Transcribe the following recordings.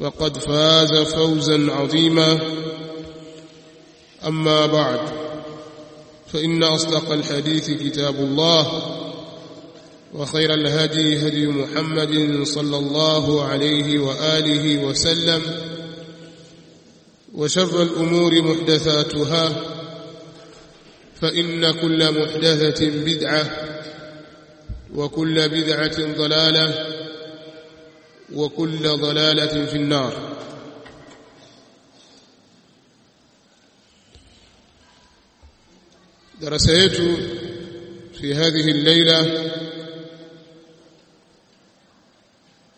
فقد فاز فوزا عظيما. أما بعد فإن أصدق الحديث كتاب الله وخير الهدي هدي محمد صلى الله عليه وآله وسلم وشر الأمور محدثاتها فإن كل محدثة بدعة وكل بدعة ضلالة وكل ضلالة في النار. درس yetu في هذه الليلة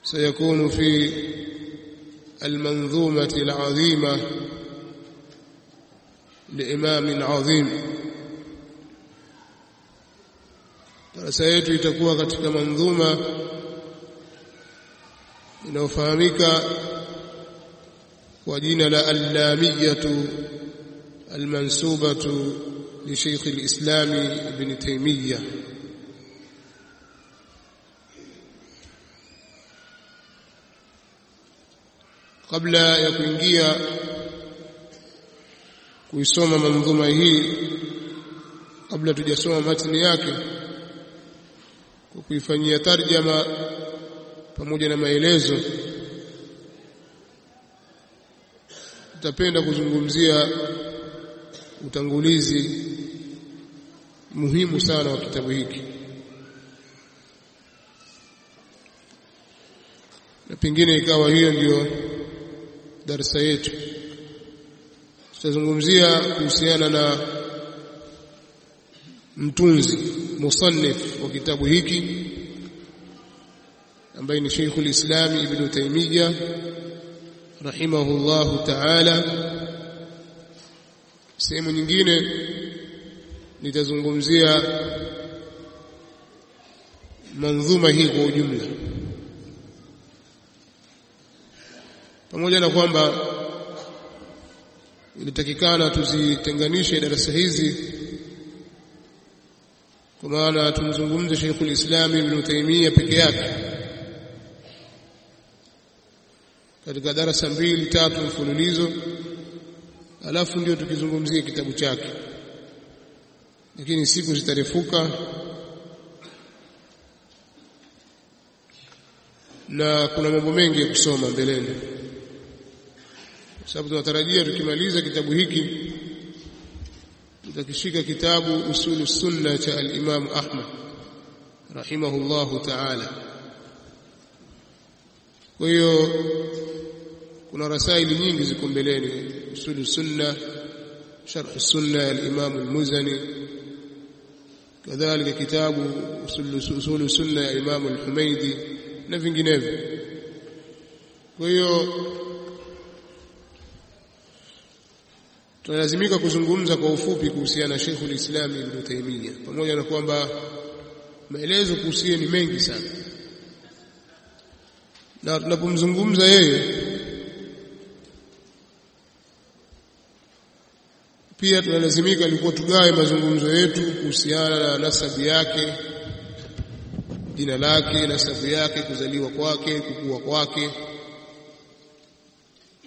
سيكون في المنظومة العظيمة لإمام عظيم. darasa yetu itakuwa katika inayofahamika kwa jina la allamiyatu almansubatu لشيخ الإسلام ابن تيمية قبل ya kuingia kuisoma manzuma hii kabla tujasoma matni yake kwa kuifanyia tarjama pamoja na maelezo tutapenda kuzungumzia utangulizi muhimu sana wa kitabu hiki. Na pengine ikawa hiyo ndio darasa yetu. Tutazungumzia kuhusiana na mtunzi musannif wa kitabu hiki ambaye ni Sheikhul Islam Ibn Taymiyyah rahimahullahu ta'ala. Sehemu nyingine nitazungumzia manzuma hii kwa ujumla. Pamoja na kwamba ilitakikana tuzitenganishe darasa hizi kwa maana tumzungumze Sheikhul Islam Ibn Taymiyyah peke yake katika darasa mbili tatu mfululizo. Alafu ndio tukizungumzia kitabu chake. Lakini siku zitarefuka. Na kuna mambo mengi ya kusoma mbeleni. Kwa sababu tunatarajia tukimaliza kitabu hiki tutakishika kitabu usulu sunna cha al-Imam Ahmad rahimahullahu ta'ala. Kwa hiyo kuna rasaili nyingi ziko mbeleni. Usulu sunna ya al-Imam al-Muzani. Kadhalika kitabu usulu sunna ya Imam al-Humaidi na vinginevyo. Kwa hiyo tunalazimika kuzungumza kwa ufupi kuhusiana na Sheikh al-Islam Ibn Taymiyyah. Pamoja na kwamba maelezo kuhusiana ni mengi sana. Na tunapomzungumza yeye pia tunalazimika ilikuwa tugawe mazungumzo yetu kuhusiana na nasabu yake jina lake nasabu yake kuzaliwa kwake kukua kwake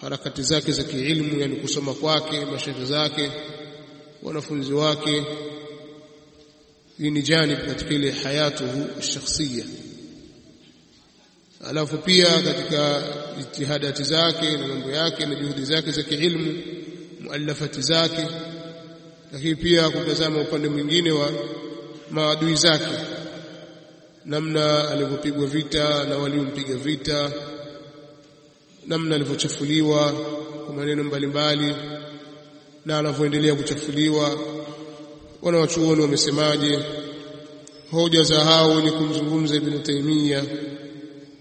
harakati zake za kiilmu yani kusoma kwake mashaikh zake wanafunzi wake. Hii ni janib katika ile hayatuhu shakhsiya alafu pia katika jitihadati zake na mambo yake na juhudi zake za kiilmu muallafati zake lakini pia kutazama upande mwingine wa maadui zake. Namna alivyopigwa vita na waliompiga vita namna alivyochafuliwa kwa maneno mbalimbali na anavyoendelea kuchafuliwa. Wana wanawachuoni wamesemaje? Hoja za hao ni kumzungumza Ibn Taymiyyah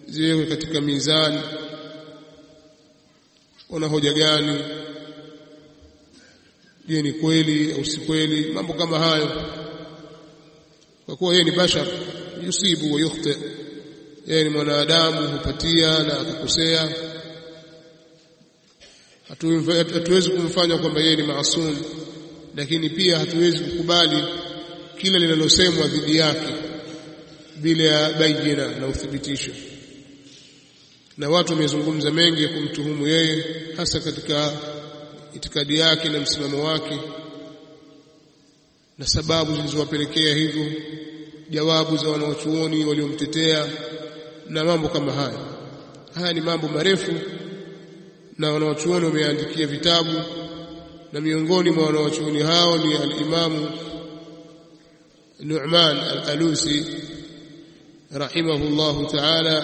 ziwekwe katika mizani. Wana hoja gani je ni kweli au si kweli mambo kama hayo. Kwa kuwa yeye ni bashar yusibu wa yukhti. Yeye ni mwanadamu hupatia na akakosea. Hatuwezi kumfanya kwamba yeye ni maasum lakini pia hatuwezi kukubali kila linalosemwa dhidi yake bila ya baijina na uthibitisho. Na watu wamezungumza mengi kumtuhumu yeye hasa katika itikadi yake na msimamo wake na sababu zilizowapelekea hivyo jawabu za wanaochuoni waliomtetea na mambo kama haya haya ni mambo marefu na wanaochuoni wameandikia vitabu na miongoni mwa wanaochuoni hao ni alimamu Nu'man al-Alusi rahimahullahu ta'ala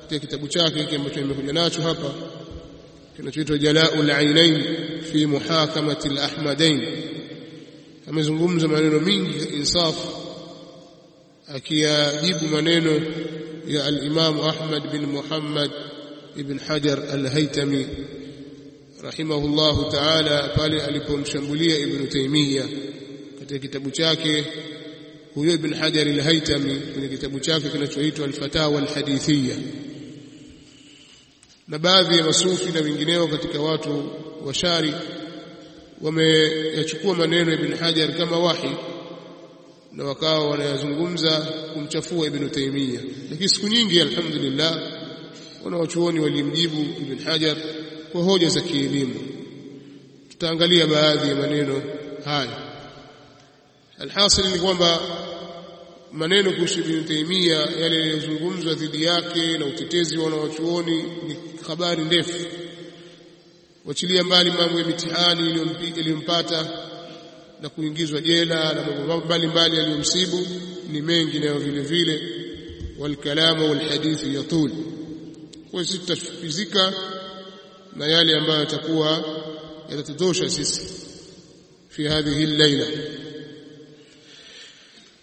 katika kitabu chake hiki ambacho nimekuja nacho hapa kinachoitwa Jala'ul Ainain fi muhakamati al-Ahmadain. Amezungumza maneno mingi insaf akiyajibu maneno ya al-Imam Ahmad bin Muhammad ibn Hajar al-Haytami rahimahullahu ta'ala pale alipomshambulia Ibn Taymiyyah katika kitabu chake huyo Ibn Hajar al-Haytami kwenye kitabu chake kinachoitwa al-Fatawa al-Hadithiyya na baadhi ya wasufi na wengineo katika watu wa shari wameyachukua maneno ya Ibn Hajar kama wahi na wakawa wanayazungumza kumchafua Ibn Taymiyyah lakini siku nyingi alhamdulillah wanawachuoni walimjibu Ibn Hajar kwa hoja za kielimu. Tutaangalia baadhi ya maneno haya. Alhasil ni kwamba maneno kuhusu Ibn Taymiyyah yale yaliyozungumzwa dhidi yake na utetezi wa wanawachuoni ni habari ndefu. Wachilia mbali mambo ya mitihani iliyompata na kuingizwa jela na mambo mbalimbali yaliyomsibu. Ni mengi nayo vile vile. Walkalamu walhadithi yatul. Kwa sisi tutafizika na yale ambayo yatakuwa yatatutosha sisi fi hadhihi al-laila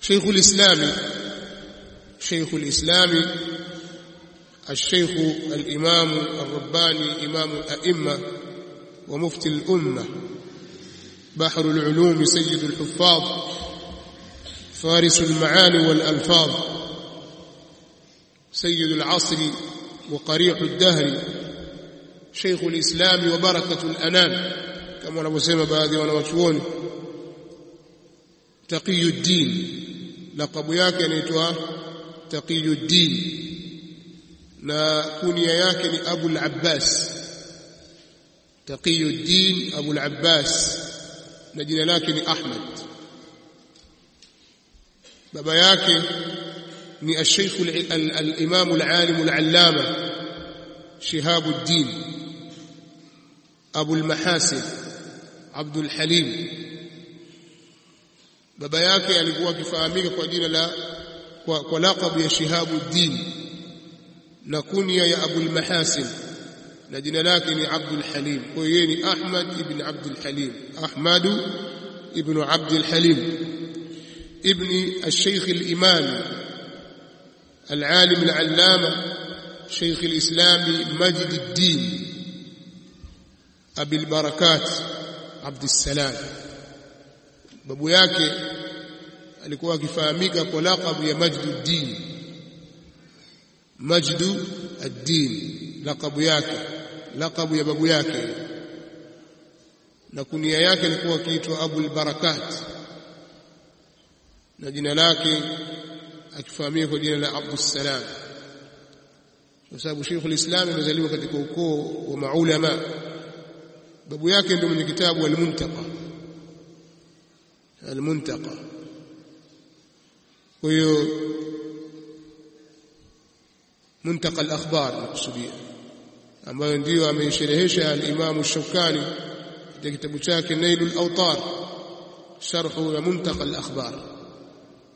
Sheikh islam Sheikh islam الشيخ الإمام الرباني إمام الأئمة ومفتي الأمة بحر العلوم سيد الحفاظ فارس المعاني والألفاظ سيد العصر وقريح الدهر شيخ الإسلام وبركة الأنام كما نسمى baadhi wanawachuoni Taqiyuddin lakabu yake anaitwa Taqiyuddin na kunia yake ni Abu al-Abbas Taqiyuddin Abu al-Abbas na jina lake ni Ahmad baba yake ni al-Sheikh al-Imam al-Alim al-Allama Shihabuddin Abu al-Mahasin Abdul Halim baba yake alikuwa akifahamika kwa jina la kwa, kwa laqab ya Shihabuddin na kunia ya Abul Mahasin na jina lake ni Abdul Halim kwa hiyo ni Ahmad ibn Abdul Halim Ahmad ibn Abdul Halim ابن الشيخ الإمام العالم العلامة شيخ الإسلام مجد الدين أبي البركات عبد السلام babu yake alikuwa akifahamika kwa laqabu ya Majduddin Majdu ad-Din laqabu yake lakabu ya babu yake. Na kunia yake alikuwa akiitwa Abul Barakat. Na jina lake akifahamika kwa jina la Abdus Salam. Kwa sababu Sheikh al-Islam amezaliwa katika ukoo wa maulama. Babu yake ndio mwenye kitabu al-Muntaqa. al-Muntaqa. Kwa hiyo منتقى الأخبار مقصودية. أما ينديو أما يشرهش الإمام الشوكاني في كتاب نيل الأوطار شرح منتقى الأخبار.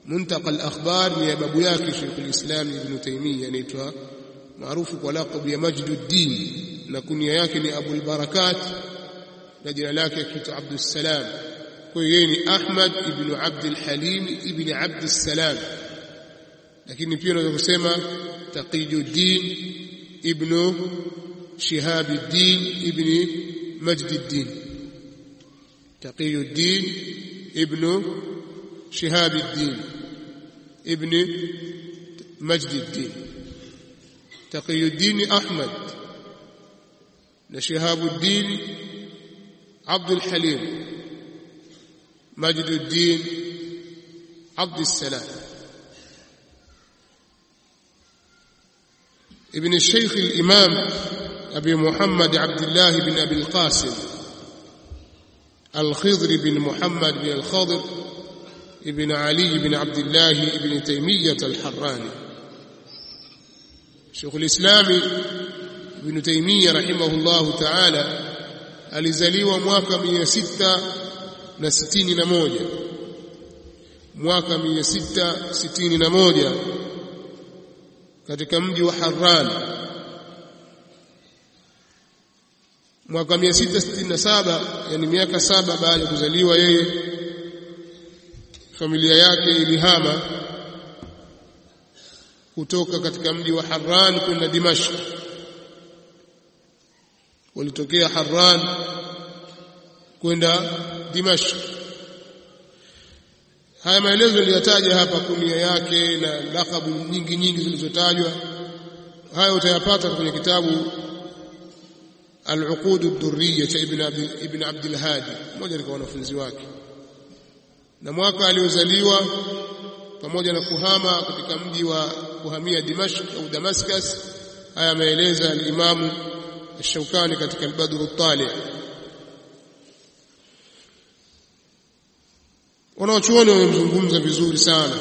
منتقى الأخبار يا بابو ياكي شيخ الإسلام ابن تيمية يعني معروف ولقب يا مجد الدين. لكن يا أبو البركات الذي لك عبد السلام. كويني أحمد ابن عبد الحليم ابن عبد السلام. لكن بيلو يقسم تقي الدين ابن شهاب الدين ابن مجد الدين تقي الدين ابن شهاب الدين ابن مجد الدين تقي الدين أحمد لشهاب الدين عبد الحليم مجد الدين عبد السلام ابن الشيخ الإمام أبي محمد عبد الله بن أبي القاسم الخضر بن محمد بن الخضر ابن علي بن عبد الله بن تيمية الحراني. شيخ الإسلام ابن تيمية رحمه الله تعالى alizaliwa mwaka 661 mwaka 661 katika mji wa Harran. Mwaka 667 yani miaka saba baada ya kuzaliwa yeye familia yake ilihama kutoka katika mji wa Harran kwenda Dimashq. Walitokea Harran kwenda Dimashq haya maelezo niliyotaja hapa kunia yake na lakabu nyingi nyingi zilizotajwa haya utayapata kwenye kitabu al-uqud ad-durriya cha ibn Abi, ibn Abdul Hadi mmoja alikuwa wanafunzi wake. Na mwaka aliozaliwa pamoja na kuhama katika mji wa kuhamia Dimashq au Damascus haya ameeleza al-Imam Ash-Shawkani katika al-Badr at-Tali' wanaochuoni wamemzungumza vizuri sana.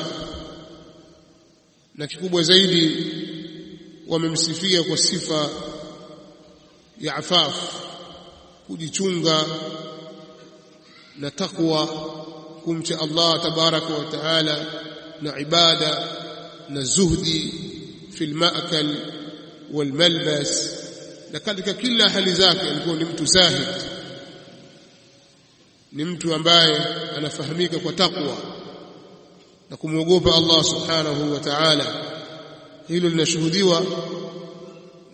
Na kikubwa zaidi wamemsifia kwa sifa ya afaf kujichunga na takwa kumcha Allah tabaraka wa taala na ibada na zuhdi fil ma'kal wal malbas. Na katika kila hali zake alikuwa ni mtu zahid ni mtu ambaye anafahamika kwa takwa na kumwogopa Allah subhanahu wa ta'ala. Hilo linashuhudiwa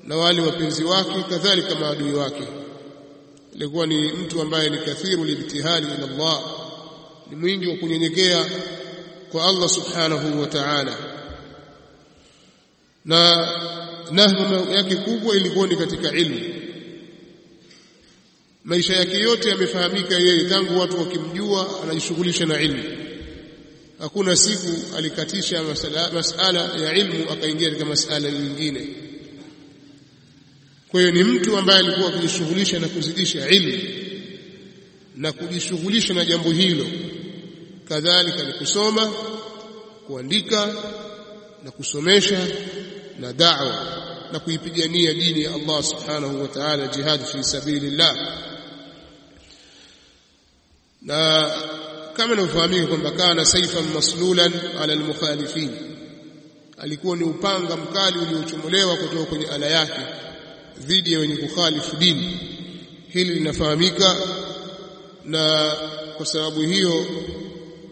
na wale wapenzi wake kadhalika maadui wake. Alikuwa ni mtu ambaye ni kathiru libtihali ila Allah ni mwingi wa kunyenyekea kwa Allah subhanahu wa ta'ala. Na nahma yake kubwa ilikuwa ni katika ilmu maisha yake yote yamefahamika yeye tangu watu wakimjua anajishughulisha na ilmu. Hakuna siku alikatisha masala, masala ya ilmu akaingia katika masala nyingine. Kwa hiyo ni mtu ambaye alikuwa akijishughulisha na kuzidisha ilmu na kujishughulisha na jambo hilo. Kadhalika ni kusoma kuandika na kusomesha na da'wa na kuipigania dini ya Allah subhanahu wa ta'ala jihad fi sabilillah na kama inavyofahamika kwamba kana saifan maslulan ala almukhalifin alikuwa ni upanga mkali uliochomolewa kutoka kwenye ala yake dhidi ya wenye kukhalifu dini. Hili linafahamika na kwa sababu hiyo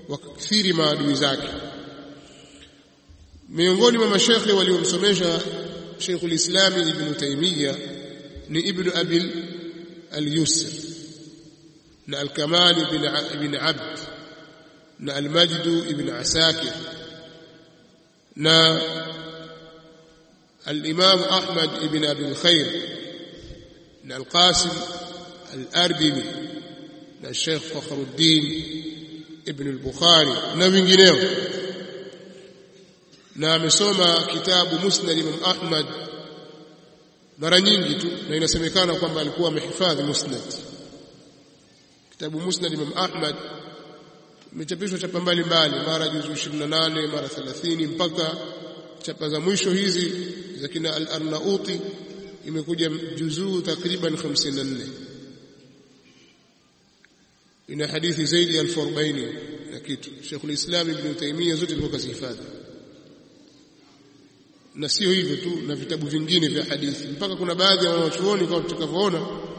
wakithiri maadui zake. Miongoni mwa mashekhe waliomsomesha Sheikhul Islam Ibn Taymiyyah ni Ibn Abil al-Yusr na al-Kamal ibn Abd na al-Majd ibn Asakir na al-Imam Ahmad ibn Abi al-Khair na al-Qasim al-Ardini Sheikh Fakhruddin Ibn al-Bukhari na wengineo na amesoma kitabu Musnad Imam Ahmad mara nyingi tu na inasemekana kwamba alikuwa amehifadhi Musnad kitabu Musnad Imam Ahmad imechapishwa chapa mbalimbali mara juzu 28 mara 30 mpaka chapa za mwisho hizi za kina al-Arnauti imekuja juzuu takriban 54 ina hadithi zaidi ya 40 na kitu. Sheikhul Islam Ibn Taymiyyah zote zilikuwa kazihifadhi na sio hivyo tu na vitabu vingine vya hadithi. Mpaka kuna baadhi ya wanachuoni kama tutakavyoona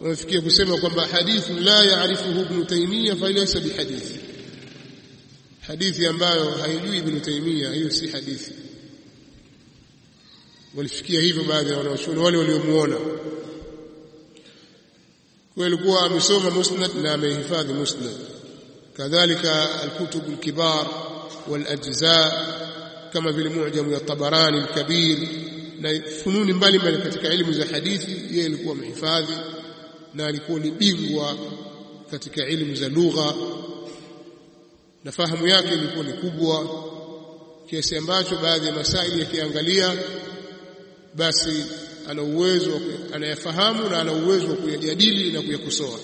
wamefikia kusema kwamba hadithi la yaarifuhu Ibn fa laysa bihadithi. Hadithi ambayo haijui Ibn Taymiyyah hiyo si hadithi. Walifikia hivyo baadhi ya wanawachuoni wale waliomuona. Kwa alikuwa amesoma musnad na amehifadhi musnad. Kadhalika alkutub alkibar walajza kama vile mu'jam ya tabarani alkabir na fununi mbalimbali katika elimu za hadithi yeye alikuwa amehifadhi na alikuwa ni bingwa katika elimu za lugha na fahamu yake ilikuwa ni kubwa kiasi ambacho baadhi ya masaili yakiangalia basi ana uwezo anayafahamu na ana uwezo wa kuyajadili na kuyakosoa.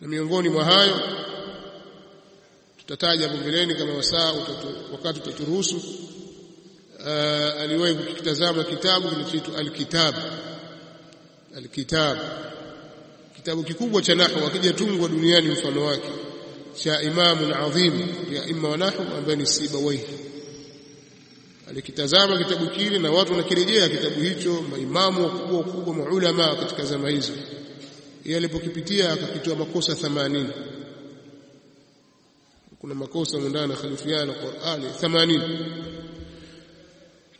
Na miongoni mwa hayo tutataja hapo mbeleni kama wasaa wakati utaturuhusu aliwahi kukitazama kitabu kinachoitwa Alkitab Alkitab. Kitabu kikubwa cha nahwu akijatungwa duniani mfano wake. Cha imamu adhim ya imma wa nahwu ambaye ni Sibawayh alikitazama kitabu kile na watu wanakirejea kitabu hicho maimamu wakubwa wakubwa maulama katika zama hizo. Yeye alipokipitia akakitoa makosa 80 kuna makosa mundana khalifiana Qur'ani 80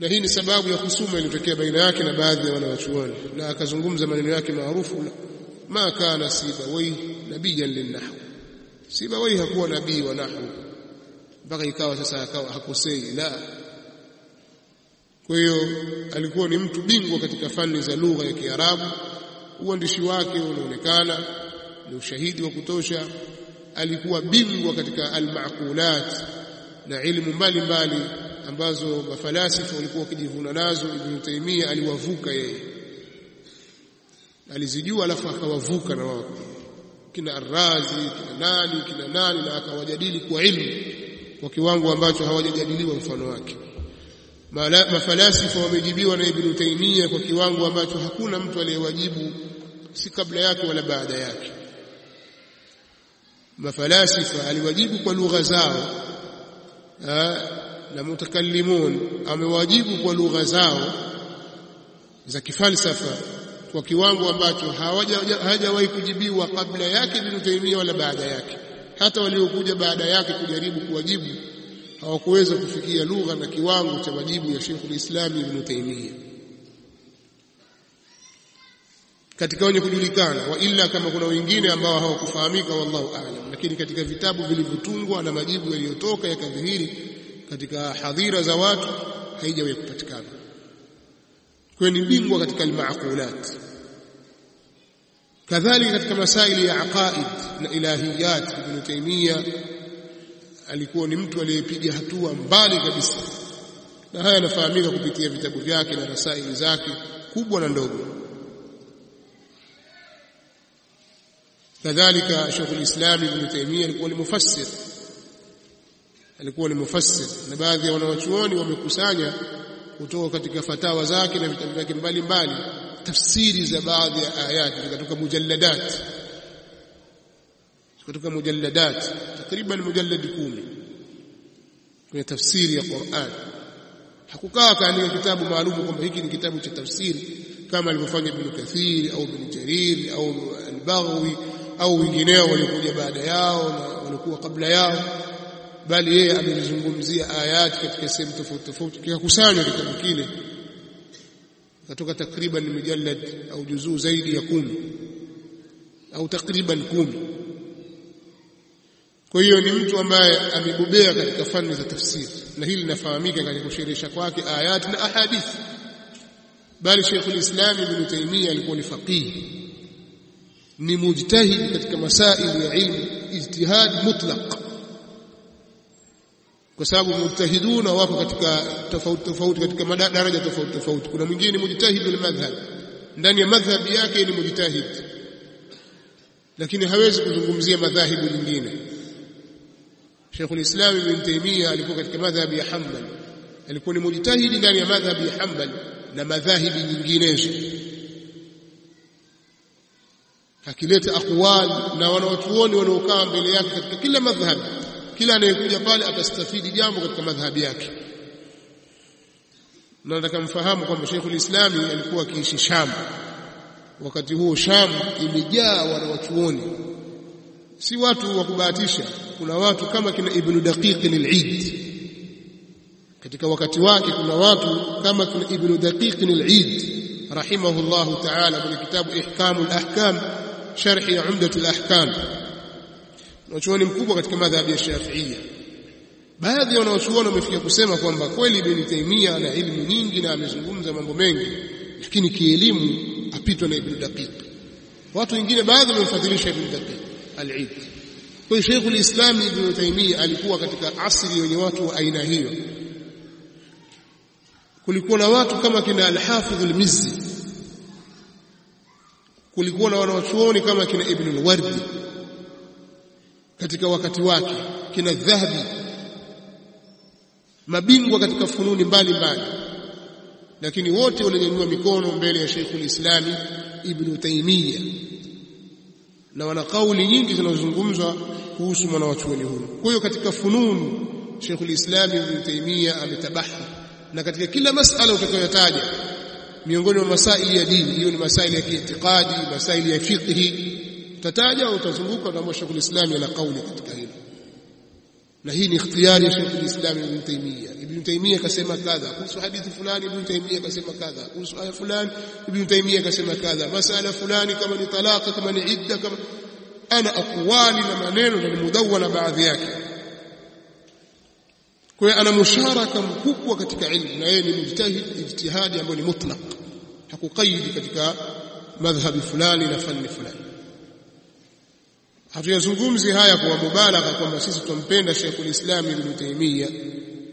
na hii ni sababu ya husuma iliyotokea baina yake na baadhi ya wanawachuoni. Na akazungumza maneno yake maarufu ma kana sibawai nabiyan linnahu. Sibawai hakuwa nabii wa nahwu. Mpaka ikawa sasa akawa hakosei la. Kwa hiyo alikuwa ni mtu bingwa katika fani za lugha ya Kiarabu. Uandishi wake unaonekana ni ushahidi wa kutosha. Alikuwa bingwa katika almaqulat na ilmu mbalimbali ambazo mafalasifa walikuwa wakijivuna nazo Ibn Taymiyyah aliwavuka yeye. Alizijua alafu akawavuka na wao. Kina Arrazi kina nani kina nani na akawajadili kwa ilmu kwa kiwango ambacho hawajajadiliwa mfano wake. Mafalasifa wamejibiwa na Ibn Taymiyyah kwa kiwango ambacho hakuna mtu aliyewajibu si kabla yake wala baada yake. Mafalasifa aliwajibu kwa lugha zao na mutakallimun amewajibu kwa lugha zao za kifalsafa kwa kiwango ambacho hawajawahi kujibiwa kabla yake Ibn Taymiyyah wala baada yake. Hata waliokuja baada yake kujaribu kuwajibu hawakuweza kufikia lugha na kiwango cha majibu ya Sheikh al-Islam Ibn Taymiyyah. Katika wenye kujulikana wa illa kama kuna wengine ambao hawakufahamika wallahu aalam, lakini katika vitabu vilivyotungwa na majibu yaliyotoka yakadhihiri katika hadhira za watu haijawahi kupatikana. Kwa ni bingwa katika al-ma'qulat. Kadhalika katika masaili ya aqaid na ilahiyat Ibn taymiya alikuwa ni mtu aliyepiga hatua mbali kabisa. Na haya yanafahamika kupitia vitabu vyake na rasaili zake kubwa na ndogo. Kadhalika Sheikh al-Islam Ibn Taymiyyah alikuwa ni mufassir alikuwa ni mufassir. Na baadhi ya wanawachuoni wamekusanya kutoka katika fatawa zake na vitabu vyake mbalimbali tafsiri za baadhi ya ayati zikatoka mujalladat. Zikatoka mujalladat takriban mujalladi kumi kwenye tafsiri ya Qur'an. Hakukaa kaandika kitabu maalum kwamba hiki ni kitabu cha tafsiri kama alivyofanya Ibn Kathir au Ibn Jarir au al-Baghawi au wengineo waliokuja baada yao na walikuwa kabla yao bali yeye amezungumzia ayati katika sehemu tofauti tofauti kikakusanywa kitabu kile. Katoka takriban mujallad au juzuu zaidi ya kumi au takriban kumi. Kwa hiyo ni mtu ambaye amebobea katika fani za tafsiri na hili linafahamika katika kusherehesha kwake ayati na ahadithi bali Sheikh al-Islam Ibn Taymiyyah alikuwa ni faqih ni mujtahid katika masaili ya ilmu ijtihad mutlaq kwa sababu mujtahiduna wako katika tofauti tofauti katika madaraja tofauti tofauti. Kuna mwingine mujtahidul madhhab. Ndani ya madhhabi yake ni mujtahid. Lakini hawezi kuzungumzia madhahibu nyingine. Sheikhul Islam Ibn Taymiyyah alikuwa katika madhhab ya Hanbal, alikuwa ni mujtahidi ndani ya madhhab ya Hanbal na madhahibi nyinginezo. Akileta aqwal na wanawachuoni wanaokaa mbele yake katika kila madhhabi kila anayekuja pale atastafidi jambo katika madhhabi yake. Na nataka mfahamu kwamba Sheikhul Islami alikuwa akiishi Sham. Wakati huo Sham imejaa wanawachuoni. Si watu wa kubahatisha. Kuna watu kama kina Ibn Daqiq al-Eid. Katika wakati wake kuna watu kama kina Ibn Daqiq al-Eid rahimahullahu ta'ala kwenye kitabu Ihkamul Ahkam sharhi ya Umdatul Ahkam wanachuoni mkubwa katika madhhabi ya Shafiia. baadhi ya wanaochuoni wamefikia kusema kwamba kweli Ibn Taymiyyah ana elimu nyingi na amezungumza mambo mengi lakini kielimu apitwa na Ibn Daqiq. Watu wengine baadhi wamemfadhilisha Ibn Daqiq al-Eid. Kwa hiyo Sheikh al-Islam Ibn Taymiyyah alikuwa katika asri wenye watu wa aina hiyo. Kulikuwa na watu kama kina al-Hafidh al-Mizzi. Kulikuwa na wanaochuoni kama kina Ibn al-Wardi katika wakati wake kina Dhahabi mabingwa katika fununi mbalimbali. Lakini wote walinyanyua mikono mbele ya Sheikhul Islami Ibn Taymiyyah na wana kauli nyingi zinazozungumzwa kuhusu mwanawachuoni huyu kwa hiyo katika fununu Sheikhul Islami Ibn Taymiyyah ametabahi. Na katika kila masala utakayotaja miongoni mwa masaili ya dini hiyo ni masaili ya kiitikadi masaili ya fiqhi utataja utazunguka utaambia Sheikhul Islam ana kauli katika hilo. Na hii ni ikhtiyari ya Sheikh al-Islam Ibn Taymiyyah. Ibn Taymiyyah kasema kadha kuhusu hadithi fulani Ibn Taymiyyah kasema kadha kuhusu aya fulani Ibn Taymiyyah kasema kadha. Masala fulani kama ni talaka kama ni idda kama ana aqwali na maneno na mudawwana baadhi yake. Kwa ana musharaka mkubwa katika ilmu na yeye ni mujtahid ijtihadi ambayo ni mutlaq hakuqaidi katika madhhabi fulani na fani fulani hatuyazungumzi haya kwa mubalagha kwamba sisi tumpenda Sheikhul Islam Ibn Taymiyyah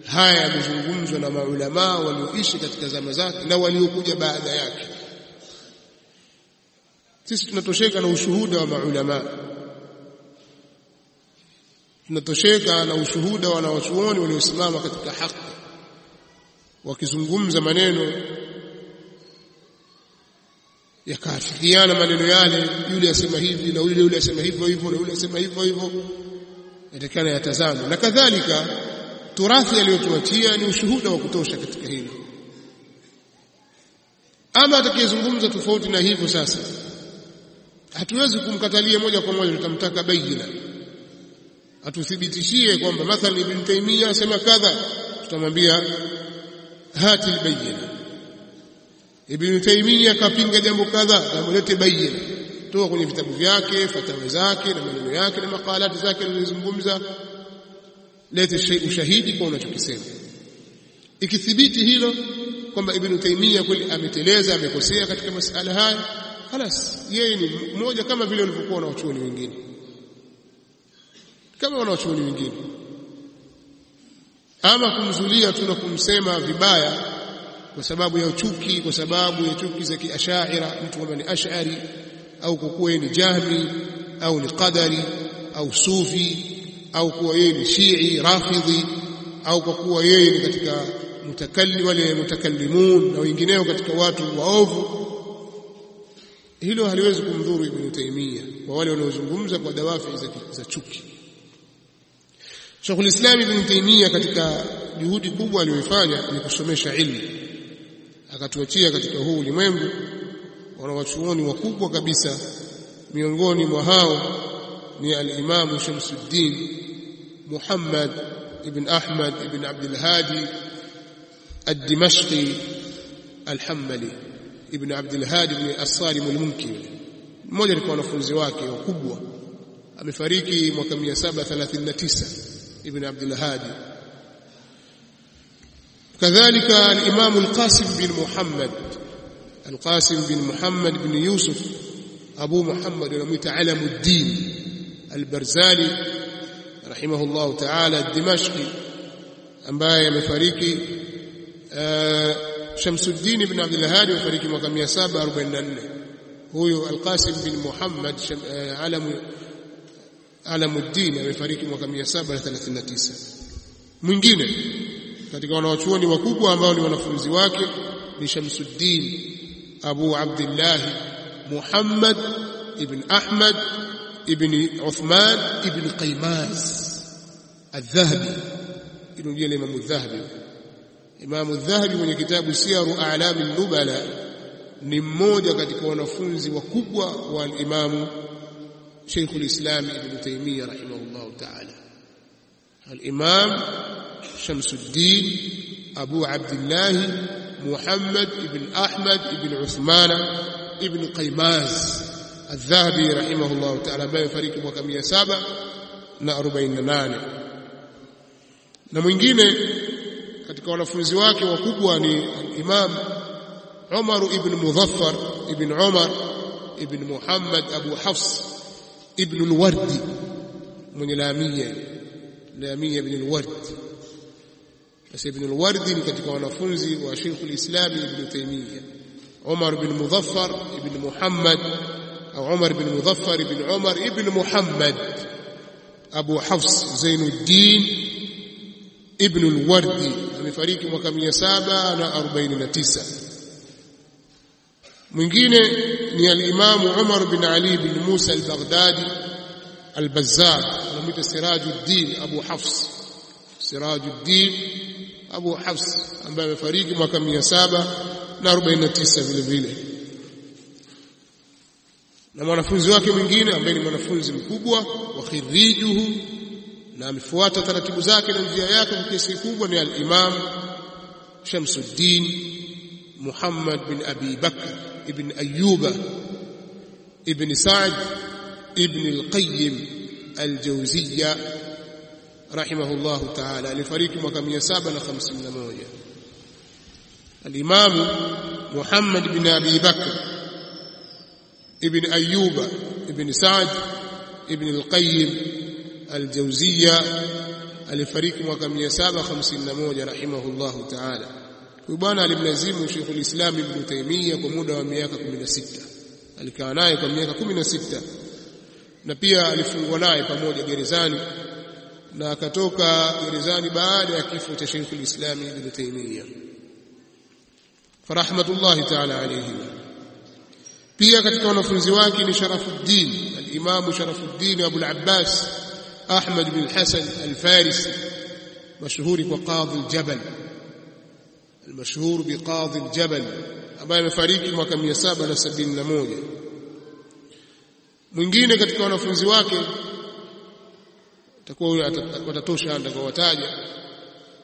haya yamezungumzwa na maulamaa walioishi katika zama zake na waliokuja baada yake. Sisi tunatosheka na ushuhuda wa maulamaa tunatosheka na ushuhuda wa wanawachuoni waliosimama katika haki. Wakizungumza maneno yakaafikiana maneno yale yule asema hivi na yule yule asema hivyo hivyo na yule asema hivyo hivyo. Yatakana yatazame. Na kadhalika turathi aliyotuachia ni ushuhuda wa kutosha katika hilo ama atakayezungumza tofauti na hivyo sasa hatuwezi kumkatalia moja kwa moja tutamtaka bayina atuthibitishie kwamba mathalan ibn Taymiyyah asema kadha tutamwambia hati albayina Ibn Taymiyyah akapinga jambo kadhaa na bayyin bayina toka kwenye vitabu vyake fatawa zake na maneno yake na makalati zake alizozungumza. Lete ushahidi kwa unachokisema. Ikithibiti hilo kwamba Ibn Taymiyyah kweli ameteleza amekosea katika masala haya halas yeye ni mmoja kama vile walivyokuwa wanawachuoni wengine. Kama wanawachuoni wengine. Ama kumzulia tu na kumsema vibaya kwa sababu ya uchuki, kwa sababu ya chuki za kiashaira mtu kwamba ni ash'ari au kukuwa kuwa ni jahmi au ni qadari au sufi au kuwa yeye ni shii rafidhi au kwa kuwa yeye ni katika mutakalli wale mutakallimun na wengineo katika watu waovu. Hilo haliwezi kumdhuru Ibn Taymiyyah kwa wale wanaozungumza kwa dawafi za, za chuki. Sheikhul Islam Ibn Taymiyyah katika juhudi kubwa aliyoifanya ni kusomesha ilmu akatuachia katika huu ulimwengu wanawachuoni wakubwa kabisa. Miongoni mwa hao ni al-Imam Shamsuddin Muhammad ibn Ahmad ibn Abdul Hadi al-Dimashqi al-Hanbali ibn Abdul Hadi ibn As-Salim al-Munki mmoja alikuwa wanafunzi wake wakubwa. Amefariki mwaka 739 ibn Abdul Hadi kadhalika al-Imam al-Qasim bin Muhammad al-Qasim bin Muhammad bin Yusuf Abu Muhammad anamuita Alamuddin al-Barzali rahimahullah ta'ala ad-Dimashqi ambaye amefariki Shamsuddin ibn Abdul Hadi amefariki mwaka 744 huyo Al-Qasim bin Muhammad Alam Alamuddin amefariki mwaka 739 mwingine katika wanawachuoni wakubwa ambao ni wanafunzi wake ni Shamsuddin Abu Abdullah Muhammad ibn Ahmad ibn Uthman ibn Qaymaz Al-Dhahabi inujia Imam Al-Dhahabi Imam Al-Dhahabi mwenye kitabu Siyaru A'lam an-Nubala ni mmoja katika wanafunzi wakubwa wa Imam Sheikh al-Islam Ibn Taymiyyah rahimahullah ta'ala Al-Imam Shamsuddin Abu Abdullah Muhammad ibn Ahmad ibn Uthman ibn Qaymaz Al-Dhahabi rahimahullah ta'ala ambaye fariki mwaka 748 na mwingine katika wanafunzi wake wakubwa ni Imam Umar ibn Mudhaffar ibn Umar ibn Muhammad Abu Hafs ibn al-Wardi mwenye Lamia Lamia ibn al-Ward بس ابن الورد كتب ونفوزي وشيخ الإسلام ابن تيمية عمر بن مظفر ابن محمد أو عمر بن مظفر ابن عمر ابن محمد أبو حفص زين الدين ابن الورد فريق وكم يسابا أنا أربعين نتيسة من الإمام عمر بن علي بن موسى البغدادي البزار لم سراج الدين أبو حفص سراج الدين Abu Hafs ambaye amefariki mwaka 749 vile vile. Na mwanafunzi wake mwingine ambaye ni mwanafunzi mkubwa wa khirijuhu na amefuata taratibu zake na njia yake kwa kiasi kikubwa ni al-Imam Shamsuddin Muhammad bin Abi Bakr ibn Ayyuba ibn Sa'd ibn al-Qayyim al-Jawziyya rahimahullah ta'ala. Alifariki mwaka 751 al-Imam Muhammad bin Abi Bakr ibn Ayyuba ibn Sa'd ibn al-Qayyim al-Jawziyya alifariki mwaka 751 rahimahullahu ta'ala. Huyu bwana alimlazimu Sheikh al-Islam Ibn Taymiyyah kwa muda wa miaka 16 alikaa naye kwa miaka 16 na pia alifungwa naye pamoja gerezani na akatoka gerezani baada ya kifo cha Sheikh al-Islam Ibn Taymiyyah farahmatullahi ta'ala alayhi pia katika wanafunzi wake ni Sharafuddin al-Imam Sharafuddin Abu al-Abbas أحمد بن الحسن الفارسي مشهور بقاضي الجبل المشهور بقاضي الجبل ambaye amefariki mwaka 771 mwingine katika wanafunzi wake takuwa watatosha ndakawataja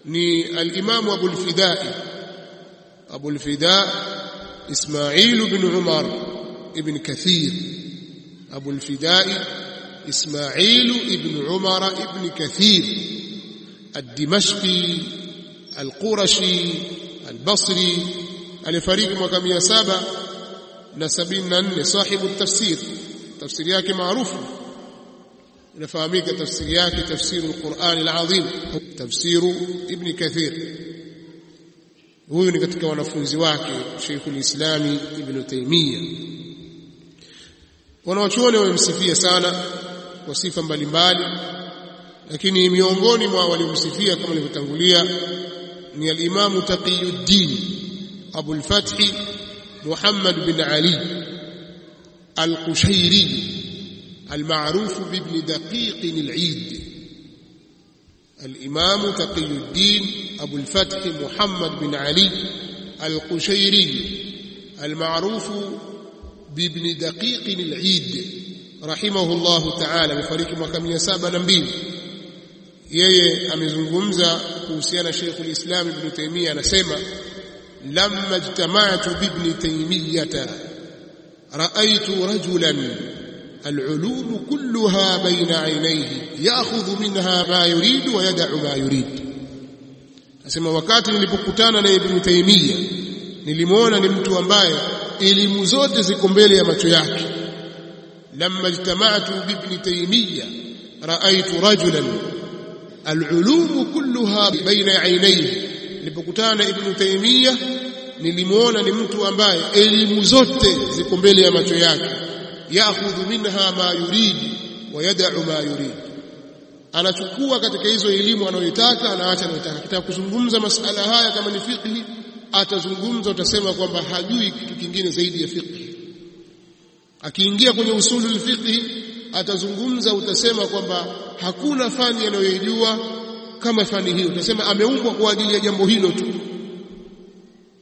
ni al-Imam Abu al-Fidai Abu al-Fida Ismail ibn Umar ibn Kathir Abu al-Fidai إسماعيل ابن عمر ابن كثير الدمشقي القرشي البصري alifariki mwaka 774 sahibu tafsir tafsiri yake maarufu inafahamika tafsiri yake tafsiru alquran alazim tafsiru ibn kathir. Huyu ni katika wanafunzi wake Sheikhul Islami Ibn Taymiyyah. Wanawachuoni wamemsifia sana kwa sifa mbalimbali lakini miongoni mwa waliomsifia kama nilivyotangulia ni al-Imam Taqiyuddin Abu al-Fath Muhammad bin Ali al-Qushayri المعروف بابن دقيق العيد. الإمام تقي الدين أبو الفتح محمد بن علي القشيري. المعروف بابن دقيق العيد. رحمه الله تعالى. بفريق مكام يسابا نبيل يي أمزن غمزة وسيانا شيخ الإسلام ابن تيمية. نسيما لما اجتمعت بابن تيمية رأيت رجلا العلوم كلها بين عينيه ياخذ منها ما يريد ويدع ما يريد asema wakati nilipokutana na Ibn Taymiyyah nilimwona ni mtu ambaye elimu zote ziko mbele ya macho yake lamma ijtama'tu bi ibn taymiyyah ra'aytu rajulan al-ulum kulluha baina 'aynayhi nilipokutana ibn taymiyyah nilimuona ni mtu ambaye elimu zote ziko mbele ya macho yake ya'khudhu minha ma yuridi wa yad'u ma yuridi anachukua katika hizo elimu anayotaka anaacha anayotaka kitaka kuzungumza masala haya kama ni fiqhi atazungumza utasema kwamba hajui kitu kingine zaidi ya fiqhi akiingia kwenye usulul fiqhi atazungumza utasema kwamba hakuna fani anayoijua kama fani hiyo. Utasema ameumbwa kwa ajili ya jambo hilo tu.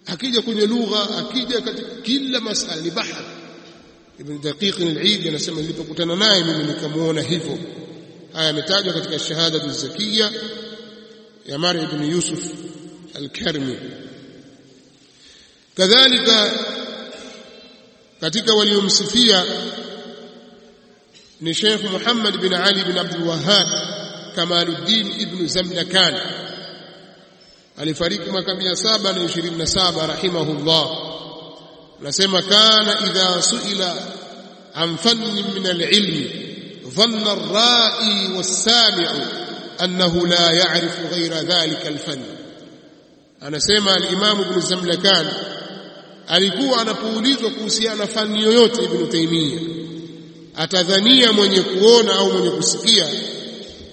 Akija kwenye lugha akija katika kila masala ni bahar ibn daqiq al-eid anasema nilipokutana naye mimi nikamuona hivyo. Haya ametajwa katika shahada az-zakiyya ya Mari ibn Yusuf al-Karmi kadhalika katika waliomsifia ni Sheikh Muhammad bin Ali bin Abdul Wahhab Kamaluddin ibn Zamlakan. Alifariki mwaka 727 rahimahullah anasema kana idha suila an fannin min alilmi dhanna arra'i wassami'u annahu la ya'rifu ghayra dhalika alfann. Anasema alimamu ibn zamlakan alikuwa anapoulizwa kuhusiana fani yoyote ibn taimia atadhania mwenye kuona au mwenye kusikia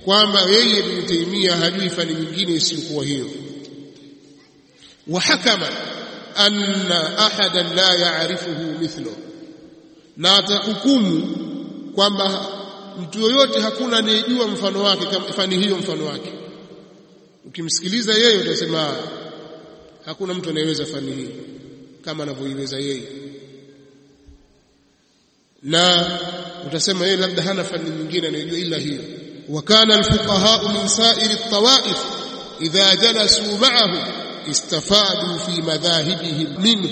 kwamba yeye ibn taimia hajui fani nyingine isiyokuwa hiyo. Wa hakama anna ahadan la yaarifuhu mithlu. Na atahukumu kwamba mtu yoyote hakuna anayejua mfano wake fani hiyo mfano wake. Ukimsikiliza yeye utasema hakuna mtu anayeweza fani hii kama anavyoiweza yeye. Na utasema yeye labda hana fani nyingine anayojua ila hiyo. Wa kana alfuqahau min sa'iri at-tawaif idha jalasu ma'ahu istafadu fi madhahibihim minhu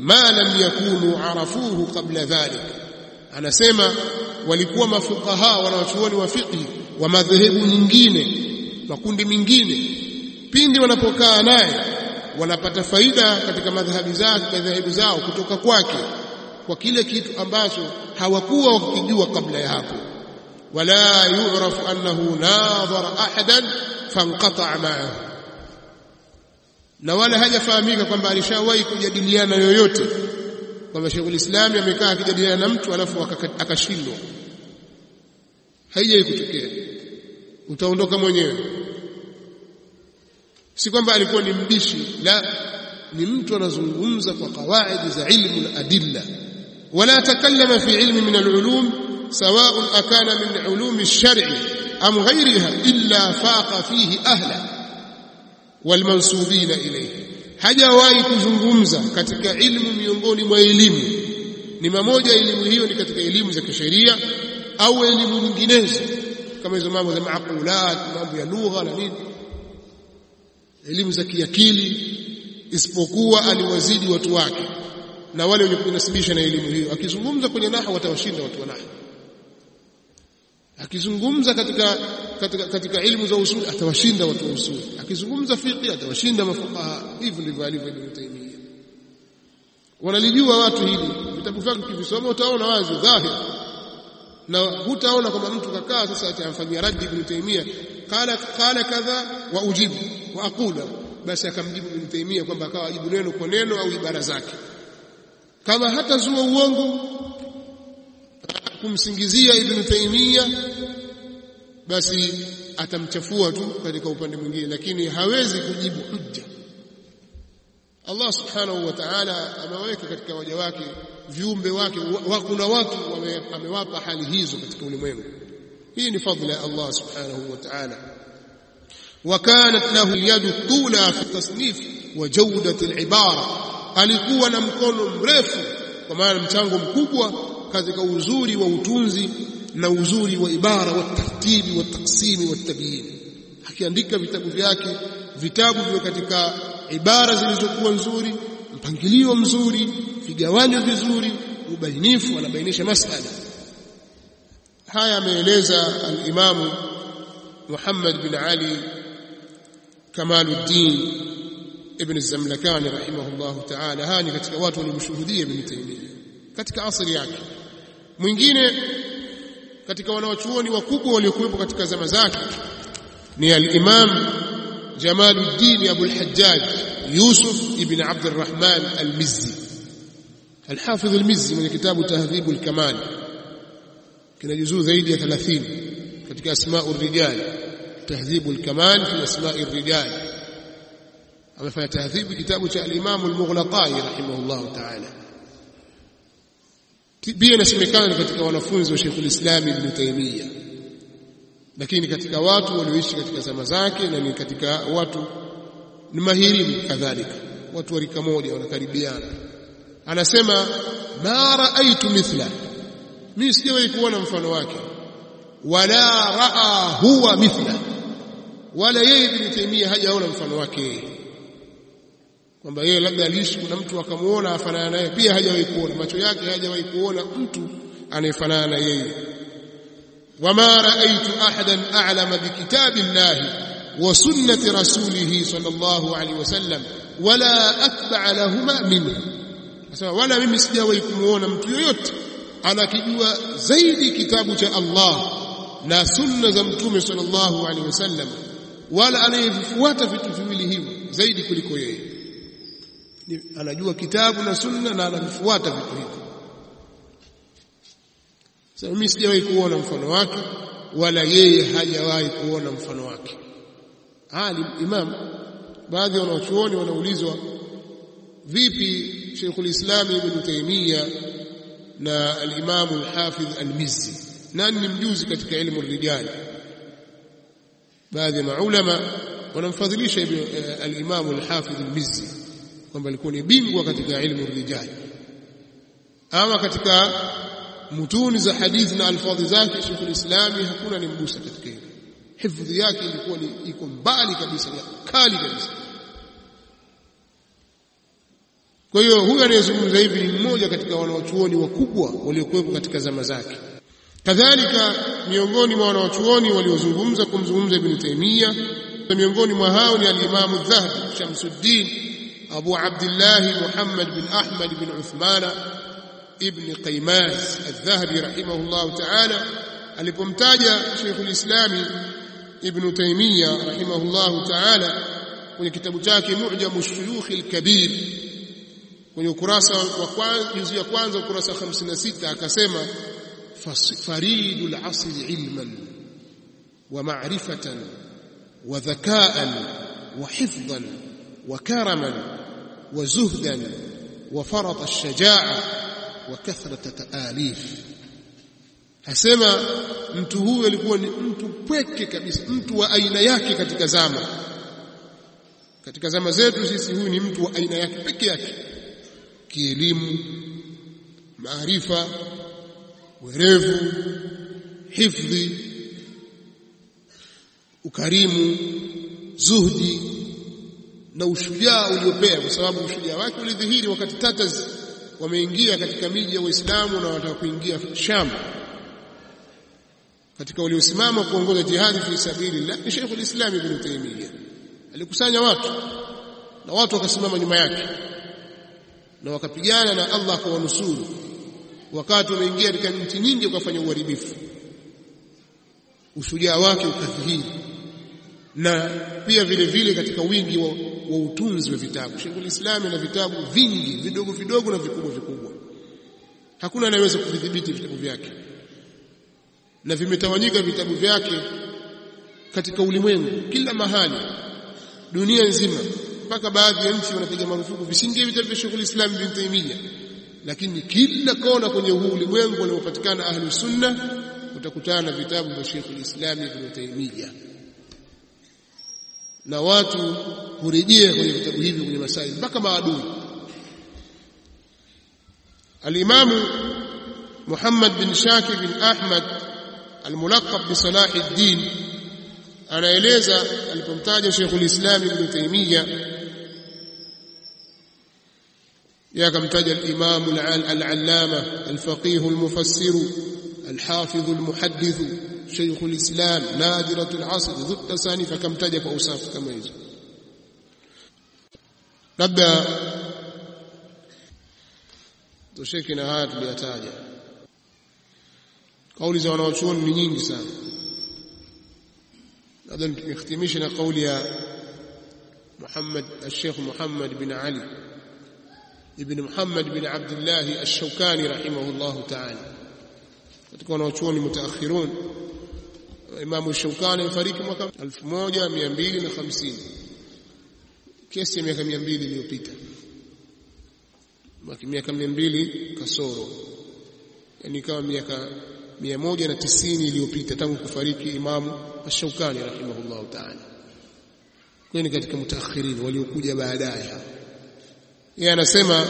ma lam yakunu arafuhu qabla dhalik. Anasema walikuwa mafukaha wanawachuoni wa fiqhi wa madhehebu nyingine makundi mengine pindi wanapokaa naye wanapata faida katika madhhabi zao madhehebu zao kutoka kwake kwa kile kitu ambacho hawakuwa wakijua kabla ya hapo. Wala yu'rafu annahu nadhara ahadan fanqata'a ma'ahu na wala hajafahamika kwamba alishawahi kujadiliana yoyote kwamba Sheikhul Islam amekaa akijadiliana na mtu alafu akashindwa. Haijai kutokea, utaondoka mwenyewe. Si kwamba alikuwa ni mbishi, la, ni mtu anazungumza kwa kawaidi za ilmu na adilla. Wala takallama fi ilmi min alulum sawaun akana min ulumi lshari am ghairiha illa faqa fihi ahla walmansubina ilayhi. Hajawahi kuzungumza katika ilmu miongoni mwa elimu. Ni mamoja elimu hiyo ni katika elimu za kisheria au elimu nyinginezo kama hizo mambo za maqulat mambo ya lugha na nini. Elimu za kiakili isipokuwa aliwazidi watu wake na wale wenye kunasibisha na elimu hiyo. Akizungumza kwenye naha watawashinda watu wa akizungumza katika katika, katika ilmu za usuli atawashinda watu wa usuli akizungumza fiqh atawashinda mafuqaha. Hivyo ndivyo alivyo Ibn Taymiyyah. Wanalijua watu hili vitabu vyake ukivisoma utaona wazi dhahir. Na hutaona kwamba mtu kakaa sasa atamfanyia raddi Ibn Taymiyyah. Qala qala kadha wa ujibu wa aqula basi akamjibu Ibn Taymiyyah kwamba akawa ajibu neno kwa neno au ibara zake. Kama hata zuo uongo kumsingizia Ibn Taymiyyah basi atamchafua tu katika upande mwingine lakini hawezi kujibu hujja Allah subhanahu wa ta'ala ameweka katika waja wake viumbe wake wa, kuna watu amewapa hali hizo katika ulimwengu hii ni fadhila ya Allah subhanahu wa ta'ala وكانت له اليد الطولى في التصنيف وجودة العبارة alikuwa na mkono mrefu kwa maana mchango mkubwa katika uzuri wa utunzi na uzuri wa ibara wa tartibi wa taksimi wa tabiin. Akiandika vitabu vyake vitabu vile katika ibara zilizokuwa nzuri mpangilio mzuri vigawanyo vizuri ubainifu anabainisha masala. Haya ameeleza al-Imamu Muhammad bin Ali Kamaluddin ibn Zamlakani rahimahullahu ta'ala. Hani katika watu walimshuhudia Ibn Taymiyyah katika asili yake. Mwingine katika wanawachuoni wakubwa waliokuwepo katika zama zake ni al-Imam Jamaluddin Abu al-Hajjaj Yusuf ibn Abd al-Rahman al-Mizzi. al-Hafidh al-Mizzi mwenye kitabu Tahdhib al-Kamal kina juzuu zaidi ya 30 katika asma'ur rijal. Tahdhib al-Kamal fi asma'i rijal. Amefanya tahdhib kitabu cha al-Imam al-Mughlaqai rahimahullah ta'ala pia inasemekana katika wanafunzi wa Sheikh al-Islam Ibn Taymiyyah. Lakini katika watu walioishi katika zama zake na ni katika watu ni mahirini kadhalika. Watu wa rika moja wanakaribiana. Anasema ma raaitu mithla. Mimi sijawahi kuona mfano wake. Wala raa huwa mithla. Wala yeye Ibn Taymiyyah hajaona mfano wake kwamba yeye labda aliishi kuna mtu akamwona afanana naye pia hajawahi kuona. Macho yake hajawahi kuona mtu anayefanana na yeye. Wama raaitu ahadan a'lama bikitabi llahi wa sunnati rasulihi sallallahu alaihi wasallam wala atba'a lahuma minhu. Nasema wala mimi sijawahi kumuona mtu yoyote anakijua zaidi kitabu cha Allah na sunna za mtume sallallahu alaihi wasallam wala anayevifuata vitu viwili hivyo zaidi kuliko yeye anajua kitabu na sunna na anavifuata vitu hivyo sasa mimi sijawahi kuona mfano wake wala yeye hajawahi kuona mfano wake. Alim imam baadhi ya wanachuoni wanaulizwa vipi Sheikhul Islam Ibn Taymiyyah na al-Imam al-Hafidh al-Mizzi? Nani ni mjuzi katika elimu rijali baadhi ya maulama wanamfadhilisha al-Imam al-Hafidh al-Mizzi kwamba alikuwa ni bingwa katika ilmu rijali ama katika mutuni za hadithi na alfadhi zake Sheikh al-Islam hakuna nimgusa katika hilo. Hifadhi yake ilikuwa ni iko mbali kabisa kali kabisa. Kwa hiyo huyu anayezungumza hivi ni mmoja katika wanawachuoni wakubwa waliokuwepo katika zama zake. Kadhalika miongoni mwa wanawachuoni waliozungumza kumzungumza Ibn Taymiyyah miongoni mwa hao ni al-Imam adh-Dhahabi Shamsuddin أبو عبد الله محمد بن أحمد بن عثمان قيماز الذهبي رحمه الله تعالى alipomtaja Sheikh al-Islam Ibn Taymiyyah rahimahullah ta'ala kwenye kitabu chake Mu'jam ash-Shuyukh al-Kabir kwenye ukurasa wa kwanza juzu ya kwanza ukurasa 56 akasema faridul asr ilman wa ma'rifatan wa dhaka'an wa hifdhan وكرما وزهدا وفرط الشجاعة وكثرة تآليف hasema mtu huyu alikuwa ni mtu pweke kabisa mtu wa aina yake katika zama katika zama zetu sisi huyu ni mtu wa aina yake peke yake kielimu maarifa werevu hifdhi ukarimu zuhdi na ushujaa uliopea kwa sababu ushujaa wake ulidhihiri wakati Tatars wameingia katika miji ya Waislamu na wanataka kuingia Sham. Katika waliosimama kuongoza jihadi fi sabilillah ni Sheikh al-Islam Ibn Taymiyyah. Alikusanya watu na watu wakasimama nyuma yake na wakapigana na Allah akawanusuru wakati wameingia katika nchi nyingi wakafanya uharibifu. Ushujaa wake ukadhihiri. Na pia vile vile katika wingi wa, wa utunzi wa vitabu. Sheikhul Islam na vitabu vingi vidogo vidogo na vikubwa vikubwa. Hakuna anayeweza kuvidhibiti vitabu vyake. Na vimetawanyika vitabu vyake katika ulimwengu kila mahali dunia nzima. Mpaka baadhi ya nchi wanapiga marufuku visingie vitabu vya Sheikhul Islam Ibn Taymiyyah. Lakini kila kona kwenye huu ulimwengu unaopatikana ahlu sunna utakutana na vitabu vya Sheikhul Islam Ibn Taymiyyah na watu hurejea kwenye vitabu hivi kwenye masaili mpaka maadui alimamu Muhammad bin Shakir bin Ahmad almulaqab bi Salahuddin anaeleza alipomtaja Sheikhul Islam Ibn Taymiyyah yakamtaja al-Imam al-Allama al-Faqih al-Mufassir الحافظ المحدث شيخ الإسلام نادرة العصر ذو التساني فكم تجف أوصاف كما يزال لبدا تشيك نهاد بيتاجا قولي زوانا وشون من ينجسا لبدا نختمشنا قولي محمد الشيخ محمد بن علي. ابن محمد بن عبد الله الشوكاني رحمه الله تعالى. تكون وشون متأخرون. Imam al-Shawkani amefariki mwaka 1250 kiasi ya miaka 200 iliyopita miaka 200 kasoro yani kama miaka 190 iliyopita tangu kufariki Imamu Shaukani rahimahullahu rahimahullah ta'ala. Kwa ni katika mutaakhirin waliokuja baadaye. Yeye anasema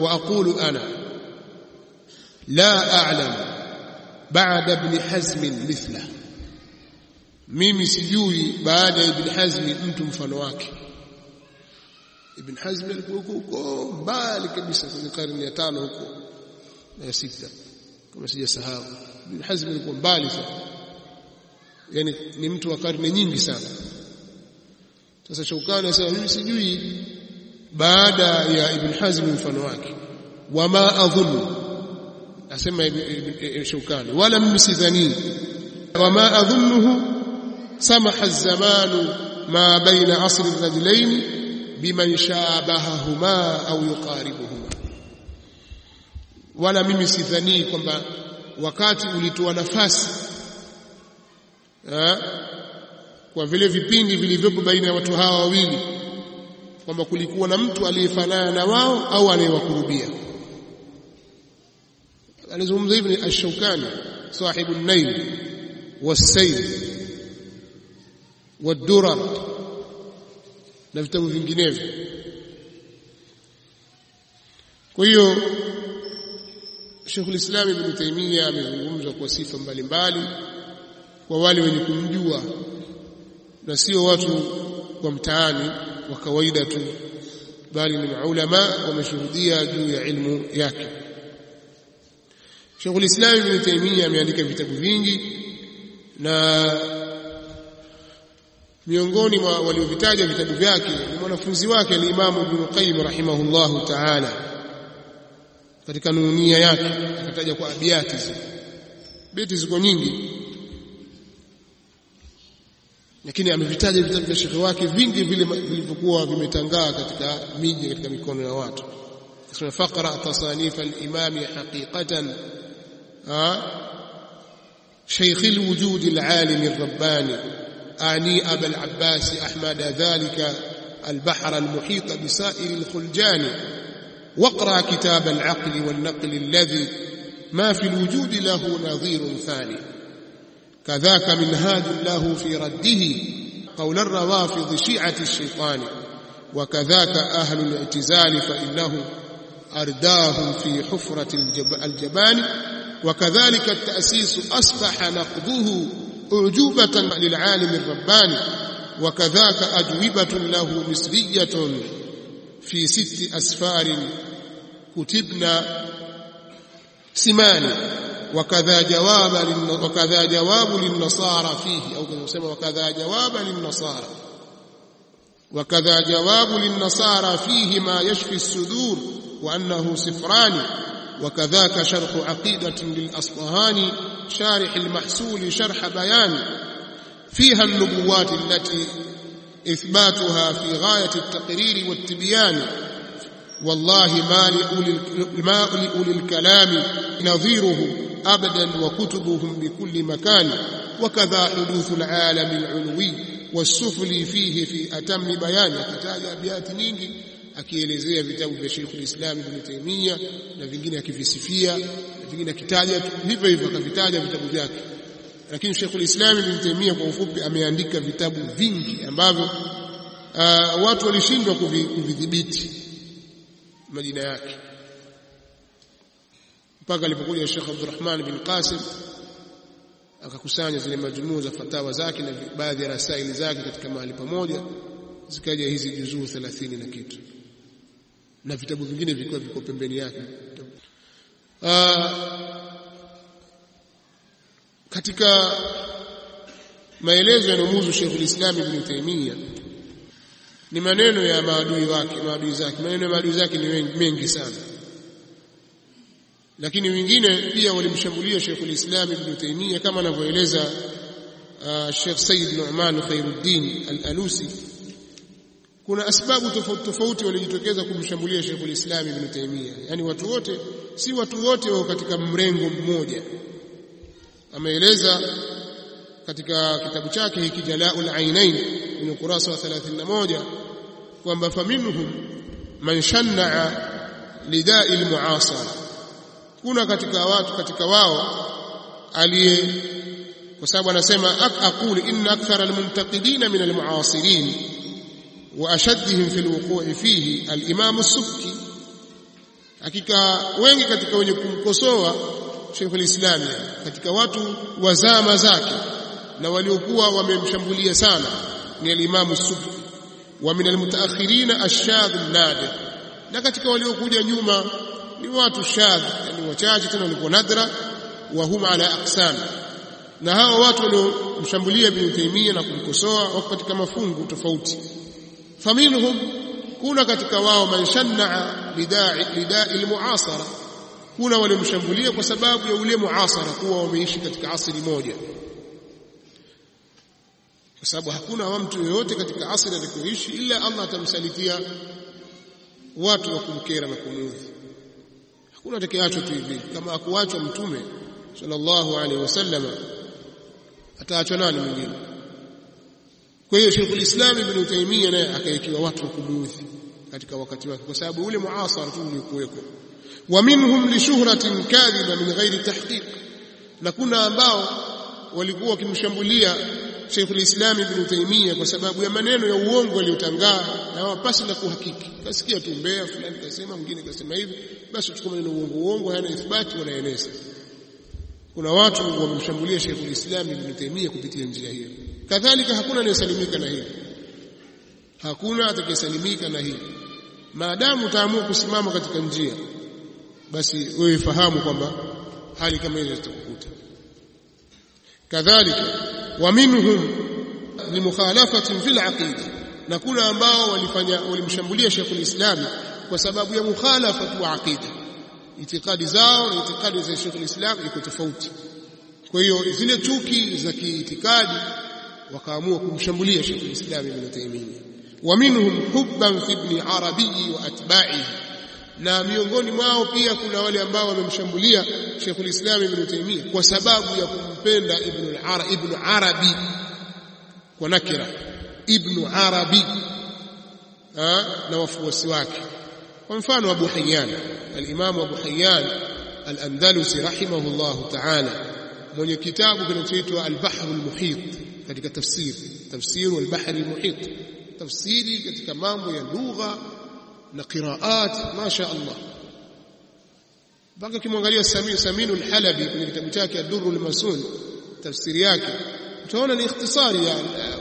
wa aqulu ana la a'lam ba'da ibn Hazm mithla. Mimi sijui baada ya Ibn Hazmi mtu mfano wake. Ibn Hazmi alikuwa huko mbali kabisa kwenye karne ya tano huko na ya sita kama sijasahau. Ibn Hazmi alikuwa mbali sana, yani ni mtu wa karne nyingi sana. Sasa Shaukani anasema mimi sijui baada ya Ibn Hazmi mfano wake, wama adhunnu, asema Shaukani, wala mimi sidhani, wama adhunnuhu samaha az-zamanu ma baina بمن شابههما biman shabahahuma au yuqaribuhuma, wala mimi sidhanii kwamba wakati ulitoa nafasi kwa vile vipindi vilivyopo baina ya watu hawa wawili kwamba kulikuwa na mtu aliyefanana na wao au anayewakurubia. Alizungumza hivi ni Ash-Shawkani sahibu an-Nail wad-Durar na vitabu vinginevyo. Kwa hiyo Sheikhul Islam Ibn Taymiyyah amezungumza kwa sifa mbalimbali kwa wale wenye kumjua na sio watu wa mtaani wa kawaida tu bali ni maulama wameshuhudia juu ya ilmu yake Sheikhul Islam Ibn Taymiyyah ameandika vitabu vingi na miongoni mwa waliovitaja vitabu vyake ni mwanafunzi wake ni Imam Ibn Qayyim rahimahullahu ta'ala. Katika nunia yake akataja kwa abiati beti ziko nyingi. Lakini amevitaja vitabu vya shekhe wake vingi vile vilivyokuwa vimetangaa katika miji katika mikono ya watu. Kwa faqra tasanif al-imam haqiqatan ha? Shaykh al-wujud al-alim al-rabbani. al أعني أبا العباس أحمد ذلك البحر المحيط بسائر الخلجان. واقرأ كتاب العقل والنقل الذي ما في الوجود له نظير ثاني. كذاك منهاج له في رده قول الروافض شيعة الشيطان. وكذاك أهل الاعتزال فإنه أرداهم في حفرة الجبان. وكذلك التأسيس أصبح نقضه أعجوبة للعالم الرباني وكذاك أجوبة له مصرية في ست أسفار كتبنا سمان وكذا جواب وكذا جواب للنصارى فيه أو كما يسمى وكذا جواب للنصارى. وكذا جواب للنصارى فيه ما يشفي الصدور وأنه سفران وكذاك شرح عقيدة للأصفهاني شارح المحسول شرح بيان فيها النبوات التي إثباتها في غاية التقرير والتبيان. والله ما لأولي, الكلام نظيره أبدا وكتبهم بكل مكان. وكذا حدوث العالم العلوي والسفلي فيه في أتم بيان. Akielezea vitabu vya Sheikh al-Islam Ibn Taymiyyah na vingine akivisifia na vingine akitaja tu hivyo hivyo akavitaja vitabu vyake. Lakini Sheikh al-Islam Ibn Taymiyyah kwa ufupi ameandika vitabu vingi ambavyo uh, watu walishindwa kuvidhibiti majina yake. Mpaka alipokuja Sheikh Abdurrahman bin Qasim akakusanya zile majumuu za fatawa zake na baadhi ya rasaili zake katika mahali pamoja zikaja hizi juzuu 30 na kitu na vitabu vingine vilikuwa viko pembeni yake. Katika maelezo yanomuzu Sheikh al-Islam Ibn Taymiyyah ni maneno ya maadui wake maadui zake. Maneno ya maadui zake ni mengi sana. Lakini wengine pia walimshambulia Sheikh al-Islam Ibn Taymiyyah kama anavyoeleza Sheikh Said Nu'man Khairuddin Al-Alusi kuna asbabu tofauti tofauti walijitokeza kumshambulia Sheikh al-Islam Ibn Taymiyyah. Yani watu wote si watu wote wao katika mrengo mmoja. Ameeleza katika kitabu chake hiki Jalaul Ainain kwenye ukurasa wa 31 kwamba faminhum man shanna'a lidai almu'asara kuna katika watu katika wao aliye kwa sababu anasema aqulu inna akthara almuntaqidina min almu'asirin wa في fi فيه fihi al-imam as-subki. Hakika wengi katika wenye kumkosoa Sheikh al-Islam katika watu wa zama zake na waliokuwa wamemshambulia sana ni al-imam as-subki wa min almutaakhirin ash-shadh an-nadir na katika waliokuja nyuma ni watu shadh yani wachache tena walikuwa nadra wa hum ala aqsam. Na hao watu waliomshambulia Ibn Taymiyyah na kumkosoa wako katika mafungu tofauti faminhum kuna katika wao man shanna'a bidai bidai almu'asara. Kuna walimshambulia kwa sababu ya ule muasara kuwa wameishi katika asri moja. Kwa sababu hakuna mtu yeyote katika asri atakayoishi ila Allah atamsalitia watu wa kumkera na kumuudhi. Hakuna atakayeachwa tu hivi. Kama akuachwa mtume sallallahu alaihi wasallam ataachwa nani mwingine kwa hiyo Sheikh ulislam Ibn Taymiyyah naye akaekiwa watu wa kumuudhi katika wakati wake kwa sababu ule muasara tu ulikuweko wa minhum li shuhratin kadhiba min ghairi tahqiq na kuna ambao walikuwa wakimshambulia Sheikh ulislam Ibn Taymiyyah kwa sababu ya maneno ya uongo aliyotangaa na wapasi na kuhakiki. Kasikia tu mbea fulani kasema mwingine kasema hivi basi uchukue maneno uongo uongo hayana ithbati wanaeneza kuna watu wamemshambulia Sheikh ulislam Ibn Taymiyyah kupitia njia hiyo kadhalika hakuna anayesalimika na hili. Hakuna atakayesalimika na hili. Maadamu utaamua kusimama katika njia basi wewe fahamu kwamba hali kama hiyo itakukuta. Kadhalika wa minhum limukhalafatin fil aqida na kuna ambao walifanya walimshambulia Sheikhul Islam kwa sababu ya mukhalafa wa aqida. Itikadi zao na itikadi za Sheikhul Islam iko tofauti. Kwa hiyo zile chuki za kiitikadi وقاموا كمشمولية شيخ الإسلام ابن تيمية ومنهم حبا في ابن عربي وأتباعه نا ميونغون ما هو بيا كنا ولي أمباوا من شيخ الإسلام ابن تيمية وسباب يكون بين ابن, العر... ابن عربي ونكرة ابن عربي ها نوفو السواك ومفان أبو حيان الإمام أبو حيان الأندلسي رحمه الله تعالى من كتابه كنت البحر المحيط katika tafsiri tafsiri al-Bahr al-Muhit tafsiri katika mambo ya lugha na qiraat masha Allah mpaka kimwangalia Samir Saminu al-Halabi kwenye kitabu chake Ad-Durr al-Masun tafsiri yake utaona ni ikhtisari ya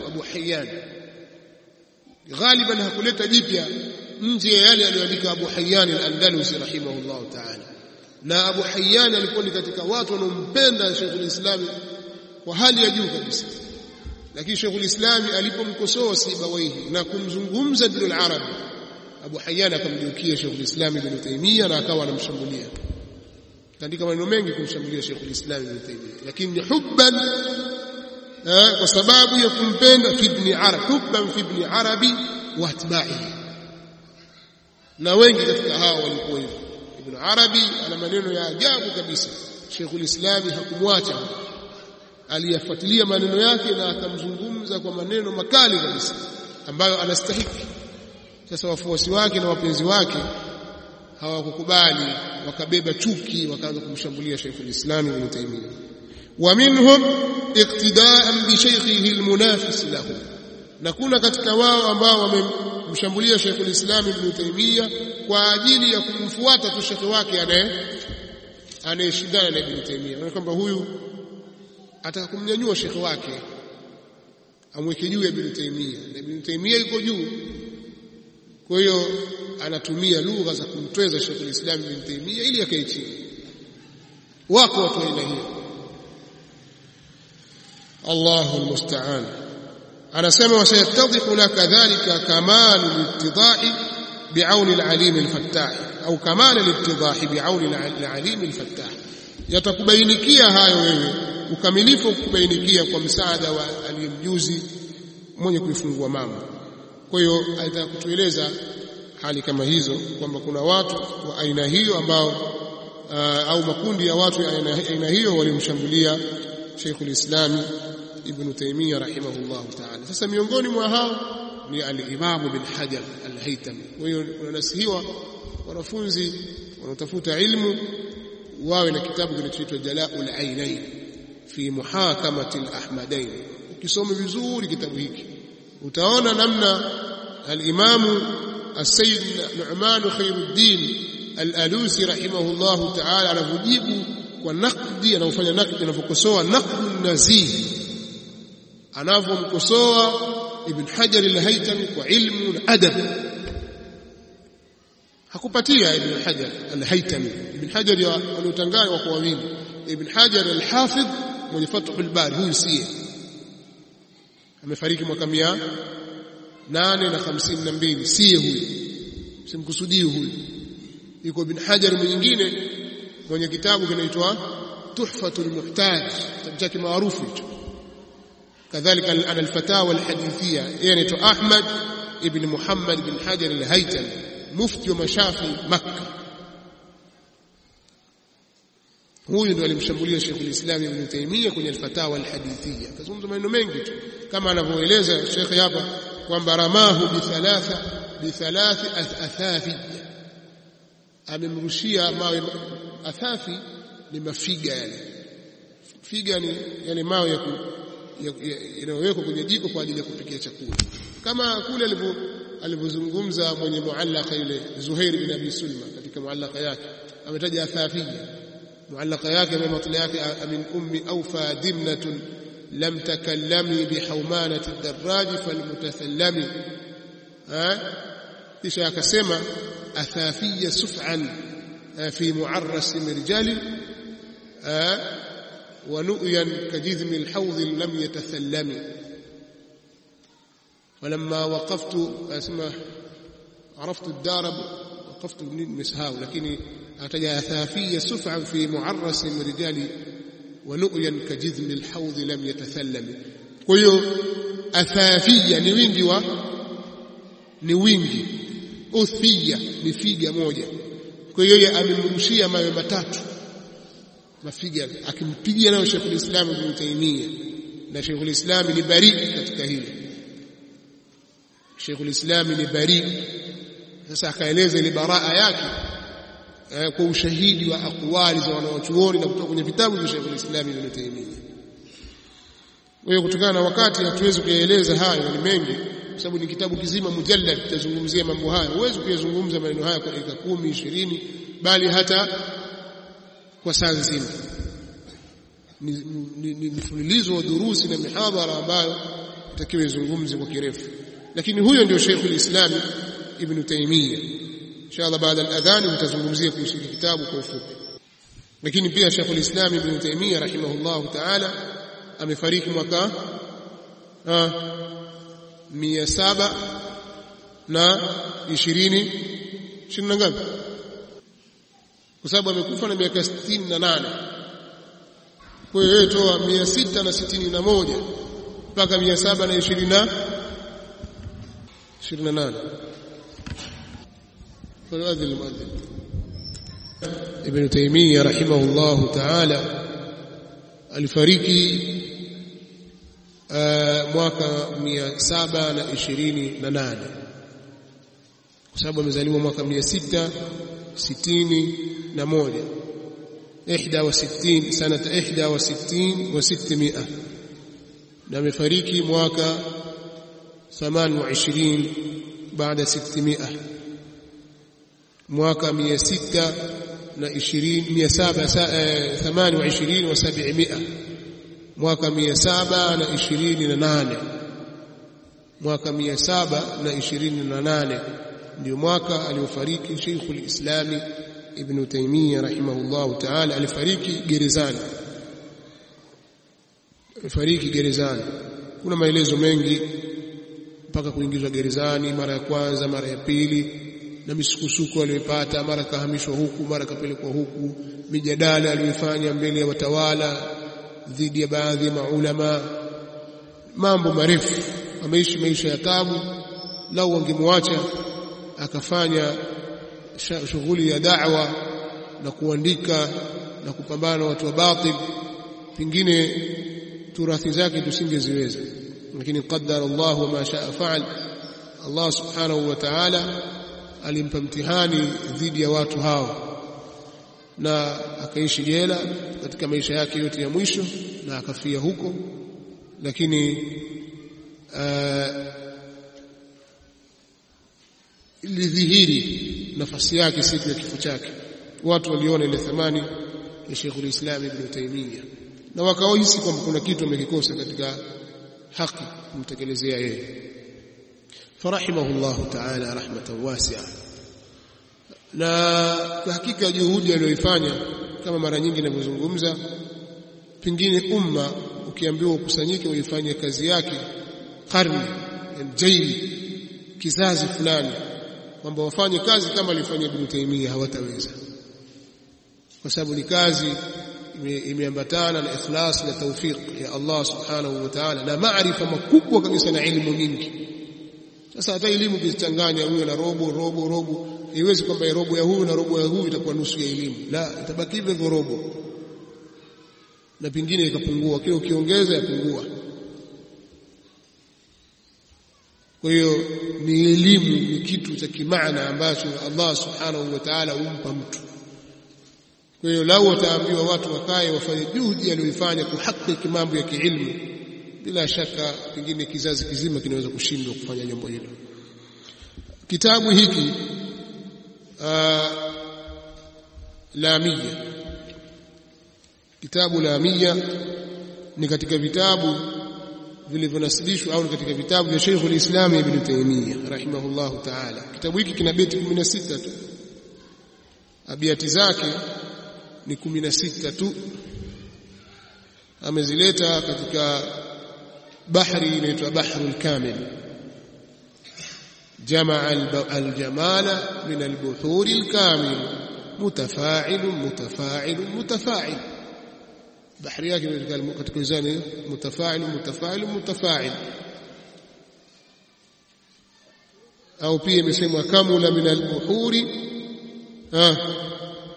Abu Hayyan غالبا hakuleta jipya nje ya yale aliyoandika Abu Hayyan al-Andalusi rahimahullah ta'ala na Abu Hayyan alikuwa ni katika watu wanaompenda Sheikh al-Islam kwa hali ya juu kabisa lakini Sheikh al-Islam alipomkosoa Sibawaihi na kumzungumza bil Arabi Abu Hayyan akamgeukia Sheikh al-Islam Ibn Taymiyyah na akawa anamshambulia. Kaandika maneno mengi kumshambulia Sheikh al-Islam Ibn Taymiyyah. Lakini hubban kwa sababu ya kumpenda fi ibn Arabi hubban fi ibn Arabi wa atba'ihi. Na wengi katika hao walikuwa hivyo Ibn Arabi ana maneno ya ajabu kabisa. Sheikh al-Islam hakumwacha aliyafuatilia maneno yake na akamzungumza kwa maneno makali kabisa ambayo anastahiki. Sasa wafuasi wake na wapenzi wake hawakukubali wakabeba chuki wakaanza kumshambulia Sheikh al-Islam Ibn Taymiyyah. Wa minhum iqtida'an bi shaykhihi al-munafis lahu na kuna katika wao ambao wamemshambulia Sheikh al-Islam Ibn Taymiyyah kwa ajili ya kumfuata tu shekhi wake anaye anayeshindana na Ibn Taymiyyah. Kwamba huyu ataka kumnyanyua shekhi wake amweke juu ya Ibn Taymiyyah na Ibn Taymiyyah yuko juu kwa hiyo anatumia lugha za kumtweza Sheikh al-Islam Ibn Taymiyyah ili akae chini wako watu aina hiyo Allahu almusta'an anasema wasayatadhihu laka dhalika kamalu al-ittidai bi'auni al-alim al-fattah au kamal al-ittidah bi'auni al-alim al-fattah yatakubainikia hayo wewe ukamilifu kubainikia kwa msaada wa aliyemjuzi mwenye kuifungua mambo kwa hiyo alitaka kutueleza hali kama hizo kwamba kuna watu wa aina hiyo ambao uh, au makundi ya watu ya aina, aina hiyo walimshambulia Sheikhul Islam Ibn Taymiyyah rahimahullah ta'ala. Sasa miongoni mwa hao ni al-Imam bin Hajar al-Haytami. Kwa hiyo unanasihiwa wanafunzi wanaotafuta ilmu wawe na kitabu kinachoitwa Jala'ul Ainain fi muhakamati al-Ahmadain. Ukisoma vizuri kitabu hiki utaona namna al-Imamu خير الدين الألوسي رحمه الله تعالى anavyojibu kwa nakdi anaofanya nakdi anavyokosoa nakdu nazih anavyomkosoa Ibn Hajar al-Haytami kwa ilmu na adab hakupatia Ibn Hajar al-Haytami Ibn Hajar waliotangana wako wawili Ibn Hajar al-Hafidh mwenye Fathul Bari huyu siye amefariki mwaka mia nane na hamsini na mbili siye huyu simkusudii huyu yuko Ibn Hajar mwingine mwenye kitabu kinaitwa Tuhfatul Muhtaj kitabu chake maarufu hicho kadhalika al-fatawa al-hadithia yeye anaitwa Ahmad ibn Muhammad ibn Hajar al-Haytami mufti wa mashafi Makka. huyu ndo alimshambulia Sheikh al-Islam Ibn Taymiyyah kwenye al-fatawa al-Hadithiyya. akazungumza maneno mengi tu kama anavyoeleza Sheikh hapa kwamba ramahu bi thalatha bi thalathi athafi amemrushia mawe athafi ni mafiga yale figa ni yale mawe ya yanayowekwa kwenye jiko kwa ajili ya kupikia chakula kama kule alivyo alivyozungumza mwenye muallaka ile Zuhair bin Abi Sulma katika muallaka yake ametaja athafia muallaka yake na matla yake min ummi awfa dimnatun lam takallami bihawmanati ad-darraj falmutathallami kisha akasema athafia suf'an fi mu'arras mirjali ونؤيا كجذم الحوض لم يتثلم فلما وقفت اسمه عرفت الدار وقفت مسهاو لكن أتجا ثافي سفعا في معرس الرجال ولؤيا كجذم الحوض لم يتثلم قيو أثافية نوينجي و؟ نوينجي أثية نفيجا موجة. قيو يا أمي ما يبتات ما فيجا أكيد تيجي أنا وشيخ الإسلام ابن تيمية. ده شيخ الإسلام اللي بريء Sheikh al-Islam ni barii sasa akaeleza ile baraa yake eh, kwa ushahidi wa akwali za wanawachuoni na kutoka kwenye vitabu vya Sheikh al-Islam Ibn Taymiyyah. Kwa hiyo kutokana na wakati hatuwezi kuyaeleza hayo ni mengi kwa sababu ni kitabu kizima mujallad kitazungumzia mambo haya huwezi kuyazungumza maneno haya kwa dakika 10 20 bali hata kwa saa nzima. Ni, mfululizo wa durusi na mihadhara ambayo itakiwa izungumze kwa kirefu lakini huyo ndio Sheikh al-Islam Ibn Taymiyyah. Inshallah baada al-adhan mtazungumzia kuhusu kitabu kwa ufupi. Lakini pia Sheikh al-Islam Ibn Taymiyyah rahimahullah ta'ala amefariki mwaka mia saba na ishirini ishirini na ngapi? Kwa sababu amekufa na miaka sitini na nane. Kwa hiyo toa mia sita na sitini na moja mpaka mia شرنا نانا فلأذن المؤذن. ابن تيمية رحمه الله تعالى. الفريقي آه، مواقع مية سابع لإشرين نانا سابع مزاليم مواقع مية ستة ستين نمولي إحدى وستين سنة إحدى وستين وستمائة. نعم فريقي مواقع thamani wa ishirini baada sittimia. Mwaka mia sita na ishirini mia saba thamani wa ishirini wa sabimia. Mwaka mia saba na ishirini na nane. Mwaka mia saba na ishirini na nane. Ndio mwaka aliofariki Sheikhul Islami Ibn Taymiyyah rahimahullahu ta'ala. Alifariki gerezani. Alifariki gerezani. Kuna maelezo mengi mpaka kuingizwa gerezani mara ya kwanza mara ya pili na misukusuku aliyopata mara kahamishwa huku mara kapelekwa huku mijadala aliyofanya mbele ya watawala dhidi ya baadhi ya maulama. Mambo marefu ameishi maisha ya tabu lau wangemwacha akafanya shughuli ya da'wa na kuandika na kupambana na watu wa batil. Pengine turathi zake tusingeziweza lakini qaddara Allah ma shaa faal. Allah subhanahu wa ta'ala alimpa mtihani dhidi ya watu hao na akaishi jela katika maisha yake yote ya mwisho na akafia huko. Lakini uh, ilidhihiri nafasi yake siku ya kifo chake. Watu waliona ile thamani ya Sheikhul Islam Ibn Taymiyyah na wakaohisi kwamba kuna kitu amekikosa katika haki kumtekelezea yeye. Farahimahullahu ta'ala rahmatan wasi'a. Na kwa hakika juhudi aliyoifanya kama mara nyingi ninavyozungumza pengine umma ukiambiwa ukusanyike uifanye kazi yake karne jaili kizazi fulani kwamba wafanye kazi kama alifanya Ibn Taymiyyah hawataweza. Kwa sababu ni kazi imeambatana na ikhlas na tawfiq ya Allah subhanahu wa ta'ala na maarifa makubwa kabisa na elimu nyingi. Sasa hata elimu kizichanganya huyo na robo robo robo iwezi kwamba robo ya huyu na robo ya huyu itakuwa nusu ya elimu. La itabaki hivyo robo. Na pingine ikapungua. Kile ukiongeza yapungua. Kwa hiyo ni elimu ni kitu cha kimaana ambacho Allah subhanahu wa ta'ala humpa mtu kwa hiyo lau wataambiwa watu wakae wafanye juhudi aliyoifanya kuhakiki mambo ya kiilmu bila shaka pengine kizazi kizima kinaweza kushindwa kufanya jambo hilo. Kitabu hiki lamia kitabu lamia ni katika vitabu vilivyonasibishwa au katika vitabu vya Sheikh al-Islam Ibn Taymiyyah rahimahullahu ta'ala. Kitabu hiki kina beti 16 tu. Abiati zake ni 16 tu. Amezileta katika bahri inaitwa bahrul kamil. Jamaa aljamala min albuhuri alkamil. Mutafa'il mutafa'il mutafa'il. Bahri yake katika mizani mutafa'il mutafa'il mutafa'il. Au pia imesemwa kamula min albuhuri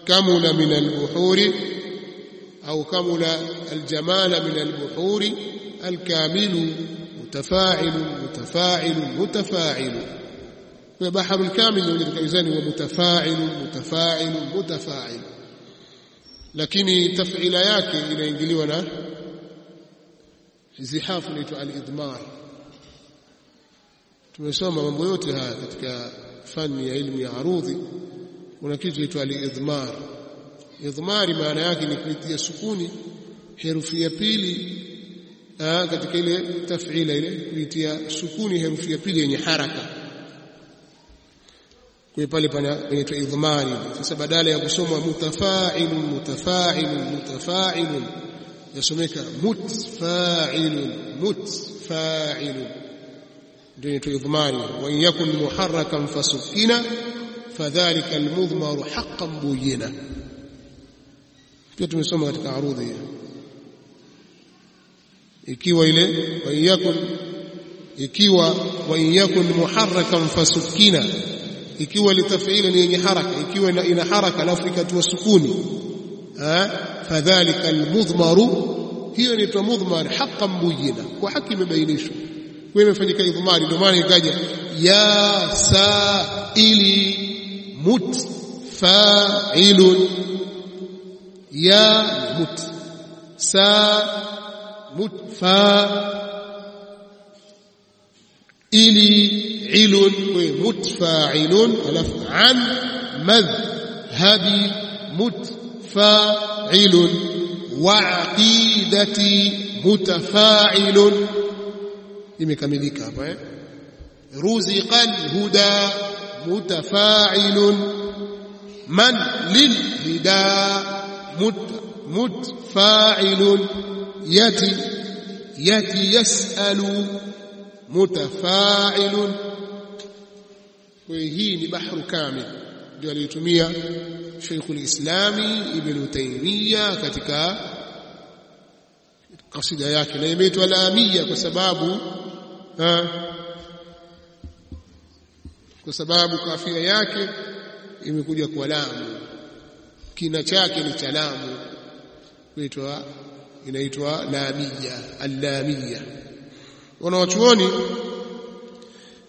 كمل من البحور أو كمل الجمال من البحور الكامل متفاعل متفاعل متفاعل. بحر الكامل للكيزان ومتفاعل متفاعل متفاعل. لكن تفعل ياك إلى إنجلي ولا زحاف الإدمار تمسوما من بيوتها تتكى فن علم عروضي. Kuna kitu inaitwa al-idhmar. Idhmar maana yake ni kuitia sukuni herufi ya pili Aa, katika ile tafila ile kuitia sukuni herufi ya pili yenye haraka. Kwa pale pana inaitwa idhmari. Sasa badala ya kusoma mutafa'ilun mutafa'ilun mutafa'ilun yasomeka mutfa'ilun mutfa'ilun. Ndio inaitwa idhmari. Wa yakun muharrakan fasukina fadhalika almudhmaru haqqan buyina pia tumesoma katika arudhi hiyo ikiwa ile wa yakun ikiwa wa yakun muharrakan fasukina ikiwa litafila ni yenye haraka ikiwa ina, haraka alafu ikatiwa sukuni fadhalika almudhmaru hiyo ni mudhmar haqqan buyina kwa haki imebainishwa kwa imefanyika idhmari ndio maana ikaja ya saili mutfa'ilun ya mut sa mutfa ili ilun mutfa'ilun alafu an madhhabi mutfa'ilun wa aqidati mutafa'ilun imekamilika hapa eh ruziqal huda lil hida mutfa'ilun yati yati yasalu mutafa'ilun kwa hiyo hii ni bahru kamil ndio aliyotumia Sheikhul Islami Ibn Taymiyyah katika kasida yake na imeitwa Lamia kwa sababu ha, kwa sababu kafia yake imekuja kwa lamu. Kina chake ni cha lamu. Kuitwa inaitwa lamia allamia. Wanawachuoni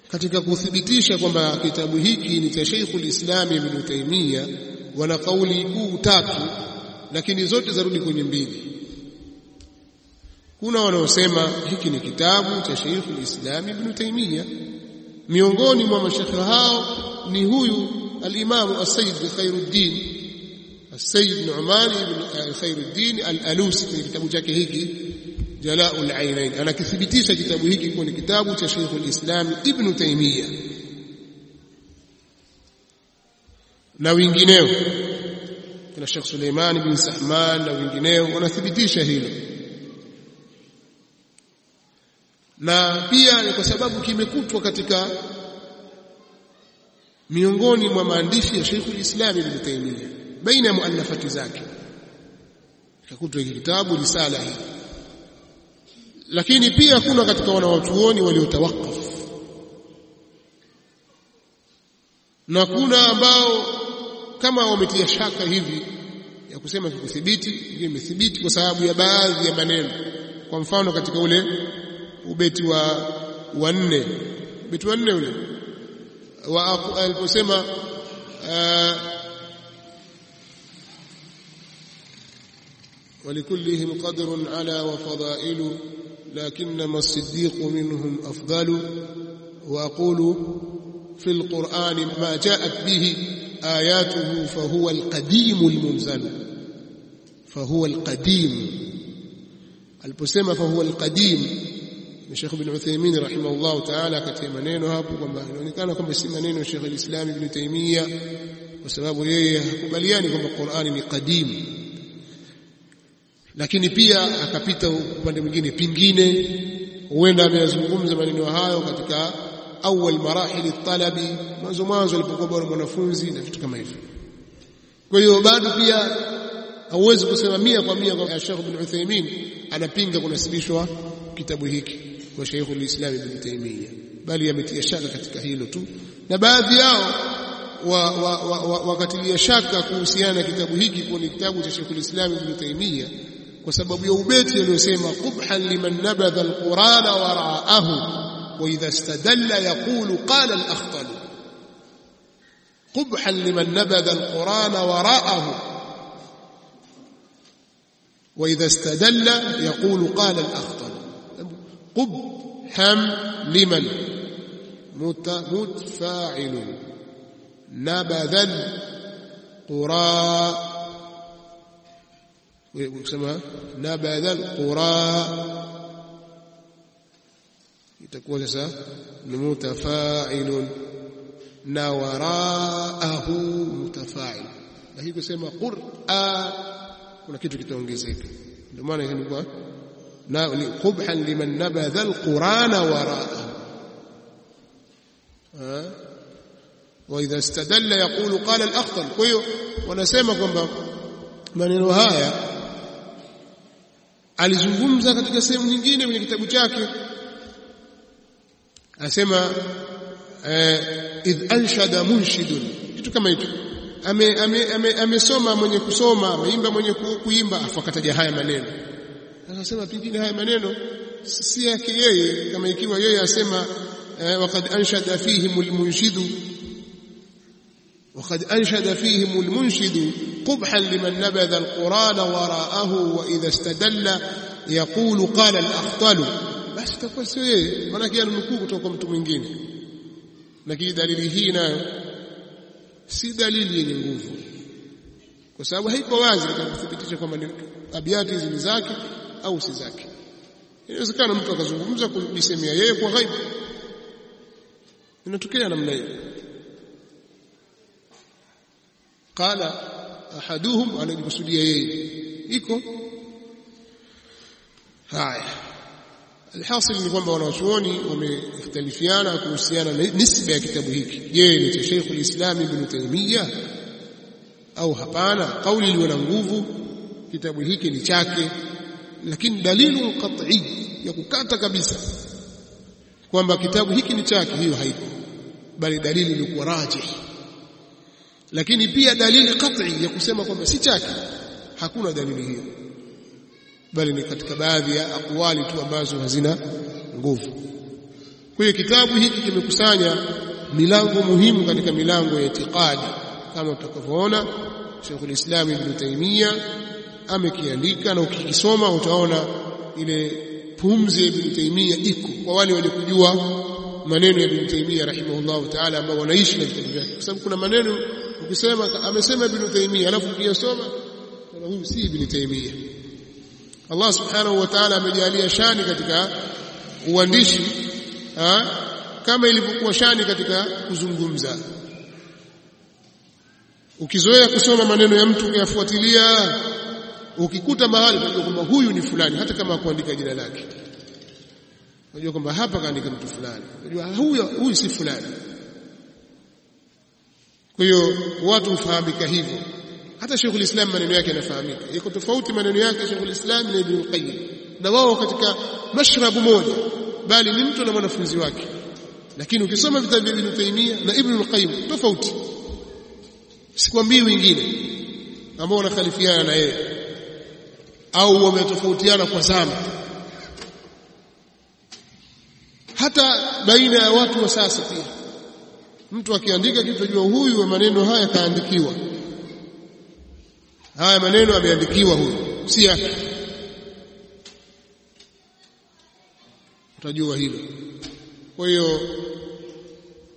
katika kuthibitisha kwamba kitabu hiki ni cha Sheikhul Islam Ibn Taymiyyah wana kauli kuu tatu lakini zote zarudi kwenye mbili. Kuna wanaosema hiki ni kitabu cha Sheikhul Islam Ibn Taymiyyah miongoni mwa mashekhe hao ni huyu al-Imam As-Sayyid Khairuddin As-Sayyid Nu'man ibn Khairuddin Al-Alusi kwenye kitabu chake hiki Jala'ul Ainain anakithibitisha kitabu hiki kuwa ni kitabu cha Sheikhul Islam Ibn Taymiyyah na wengineo kuna Sheikh Suleiman bin Sahman na wengineo wanathibitisha hilo na pia ni kwa sababu kimekutwa katika miongoni mwa maandishi ya Sheikhul Islam Ibn Taymiyyah baina ya muallafati zake. Kakutwa hiki kitabu risala hii. Lakini pia kuna katika wanawachuoni waliotawakaf na kuna ambao kama wametia shaka hivi ya kusema kikuthibiti hiyo imethibiti kwa sababu ya baadhi ya maneno. Kwa mfano katika ule ubeti wa wa nne ubeti wa nne ule wa aliposema ولكلهم قدر على وفضائل لكنما الصديق منهم أفضل وأقول في القرآن ما جاءت به آياته فهو القديم المنزل فهو القديم fahuwa alqadim ni Sheikh Ibn Uthaymeen rahimahullah ta'ala katika maneno hapo kwamba inaonekana kwamba si maneno ya Sheikh al-Islam Ibn Taymiyyah kwa sababu yeye hakubaliani kwamba Qur'ani ni qadim. Lakini pia akapita upande mwingine pingine huenda ameyazungumza maneno hayo katika awal marahili talabi mwanzo mwanzo alipokuwa bado mwanafunzi na vitu kama hivyo. Kwa hiyo bado pia hauwezi kusema mia kwa mia kwa Sheikh Ibn Uthaymeen anapinga kunasibishwa kitabu hiki kwa Sheikh al-Islam Ibn Taymiyyah bali ametia shaka katika hilo tu na baadhi yao wakatilia wa, wa, wa shaka kuhusiana na kitabu hiki kwa ni kitabu cha Sheikh al-Islam Ibn Taymiyyah kwa sababu ya ubeti aliyosema qubhan liman nabadha al-Qur'ana wara'ahu وإذا استدل يقول قال الأخطل قبحا لمن نبذ القرآن وراءه وإذا استدل يقول قال الأخطل قب هم لمن؟ متفاعل نبذا قراء نبذا القراء تقول سا متفاعل. نوراءه متفاعل. لا يقول تسمى قرآ كنا كتو كتو انجزيك دمانا هنا na qubhan liman nabadha alqur'ana waraahu wa idha istadalla yaqulu qala al-akhtal kwa hiyo wanasema kwamba maneno haya alizungumza katika sehemu nyingine kwenye kitabu chake. Asema idh anshada munshidun. Kitu kama hicho. Amesoma ame, ame, ame mwenye kusoma ameimba mwenye kuimba. Afu akataja haya maneno akasema pengine haya maneno si yake yeye kama ikiwa yeye asema waqad anshada fihim almunshidu وقد أنشد فيهم المنشد قبحا لمن نبذ القرآن وراءه وإذا استدل يقول قال الأخطل basi itakuwa sio yeye maana yake anukuu kutoka kwa mtu mwingine lakini dalili hii nayo si dalili yenye nguvu kwa sababu haiko wazi katika kuthibitisha kwamba ni abiati hizi ni zake au si zake. Inawezekana mtu akazungumza kujisemea yeye kwa ghaibu. Inatokea namna hiyo. Qala ahaduhum anajikusudia yeye. Iko? Haya. Alhasil ni kwamba wanawachuoni wamekhtalifiana kuhusiana na nisba ya kitabu hiki. Je ni cha Sheikh al-Islam Ibn Taymiyyah? Au hapana? Kauli iliyo na nguvu kitabu hiki ni chake lakini dalilu qat'i ya kukata kabisa kwamba kitabu hiki ni chake hiyo haiko bali dalili ni ilikuwa rajih lakini pia dalili qat'i ya kusema kwamba si chake hakuna dalili hiyo. Bali ni katika baadhi ya aqwali tu ambazo hazina nguvu. Kwa hiyo kitabu hiki kimekusanya milango muhimu katika milango ya itikadi kama tutakavyoona Sheikhul Islam Ibn Taymiyyah amekiandika na ukikisoma utaona ile pumzi ya Ibn Taymiyyah iko. Kwa wale waliokujua maneno ya Ibn Taymiyyah rahimahullah ta'ala ambao wanaishi na vitabu vyake kwa sababu kuna maneno ukisema amesema Ibn Taymiyyah alafu ukiyasoma kana huyu si Ibn Taymiyyah Allah subhanahu wa ta'ala amejalia shani katika uandishi ha? kama ilivyokuwa shani katika kuzungumza. Ukizoea kusoma maneno ya mtu ukiyafuatilia ukikuta mahali unajua kwamba huyu ni fulani hata kama akuandika jina lake. Unajua kwamba hapa kaandika mtu fulani. Unajua huyu huyu si fulani. Kwa hiyo watu hufahamika hivyo. Hata Sheikhul Islam maneno yake yanafahamika. Iko tofauti maneno yake Sheikhul Islam na Ibn Qayyim. Na wao katika mashrabu moja bali ni mtu na mwanafunzi wake. Lakini ukisoma vitabu vya Ibn Taymiyyah na Ibn Qayyim tofauti. Sikwambii wengine ambao wanakhalifiana na yeye au wametofautiana kwa zama hata baina ya watu wa sasa pia. Mtu akiandika kitu ajua huyu wa maneno haya kaandikiwa. Haya maneno ameandikiwa huyu si yake. Utajua hilo. Kwa hiyo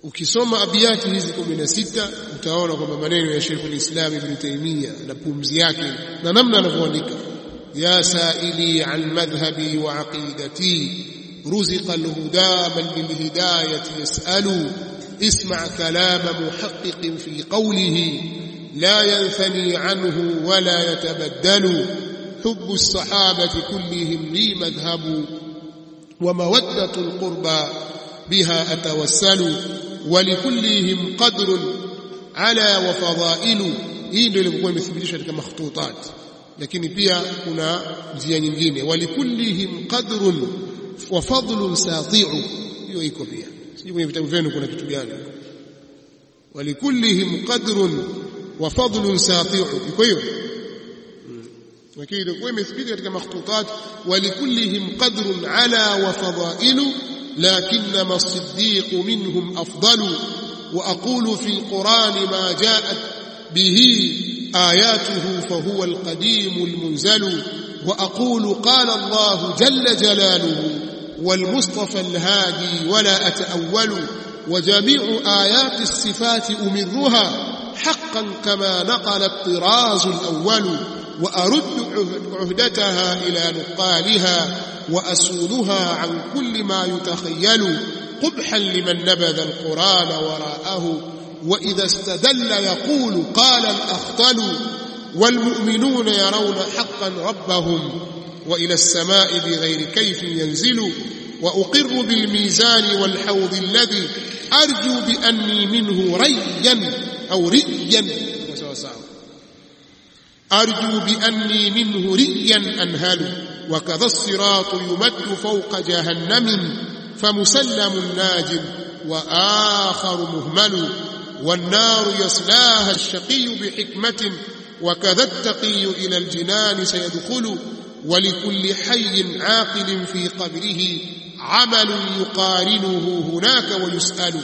ukisoma abiyati hizi kumi na sita utaona kwamba maneno ya Sheikh al-Islam Ibn Taymiyyah na pumzi yake na namna anavyoandika يا سائلي عن مذهبي وعقيدتي. رزق الهدى من بالهداية يسأل. اسمع كلام محقق في قوله. لا ينثني عنه ولا يتبدل. حب الصحابة كلهم لي مذهب. ومودة القربى بها أتوسل. ولكلهم قدر على وفضائل. إيه اللي هو مثبتش مخطوطات؟ Lakini pia kuna njia nyingine walikullihim qadrun wa fadlun sati'u hiyo iko pia sijui kwenye vitabu vyenu kuna kitu gani walikullihim qadrun wa fadlun sati'u iko hiyo lakini ilikuwa imethibiti katika makhtutat walikullihim qadrun ala wa fadailu لكنما الصديق منهم أفضل وأقول في القرآن ما جاءت به آياته فهو القديم المنزل وأقول قال الله جل جلاله والمصطفى الهادي ولا أتأول وجميع آيات الصفات أمرها حقا كما نقل الطراز الأول وأرد عهدتها إلى نقالها وأسولها عن كل ما يتخيل قبحا لمن نبذ القرآن وراءه. وإذا استدل يقول قال الأخطل والمؤمنون يرون حقا ربهم وإلى السماء بغير كيف ينزل وأقر بالميزان والحوض الذي أرجو بأني منه ريا أو ريا. أرجو بأني منه ريا أنهل وكذا الصراط يمد فوق جهنم فمسلم ناج وآخر مهمل والنار يصلاها الشقي بحكمة وكذا التقي إلى الجنان سيدخل ولكل حي عاقل في قبره عمل يقارنه هناك ويسأل.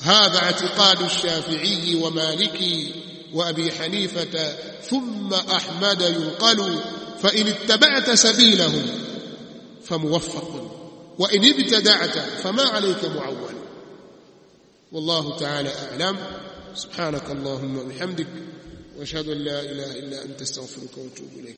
هذا اعتقاد الشافعي ومالكي وأبي حنيفة ثم أحمد ينقل فإن اتبعت سبيلهم فموفق وإن ابتدعت فما عليك معول. والله تعالى أعلم. سبحانك اللهم وبحمدك وأشهد أن لا إله إلا أنت أستغفرك وأتوب إليك.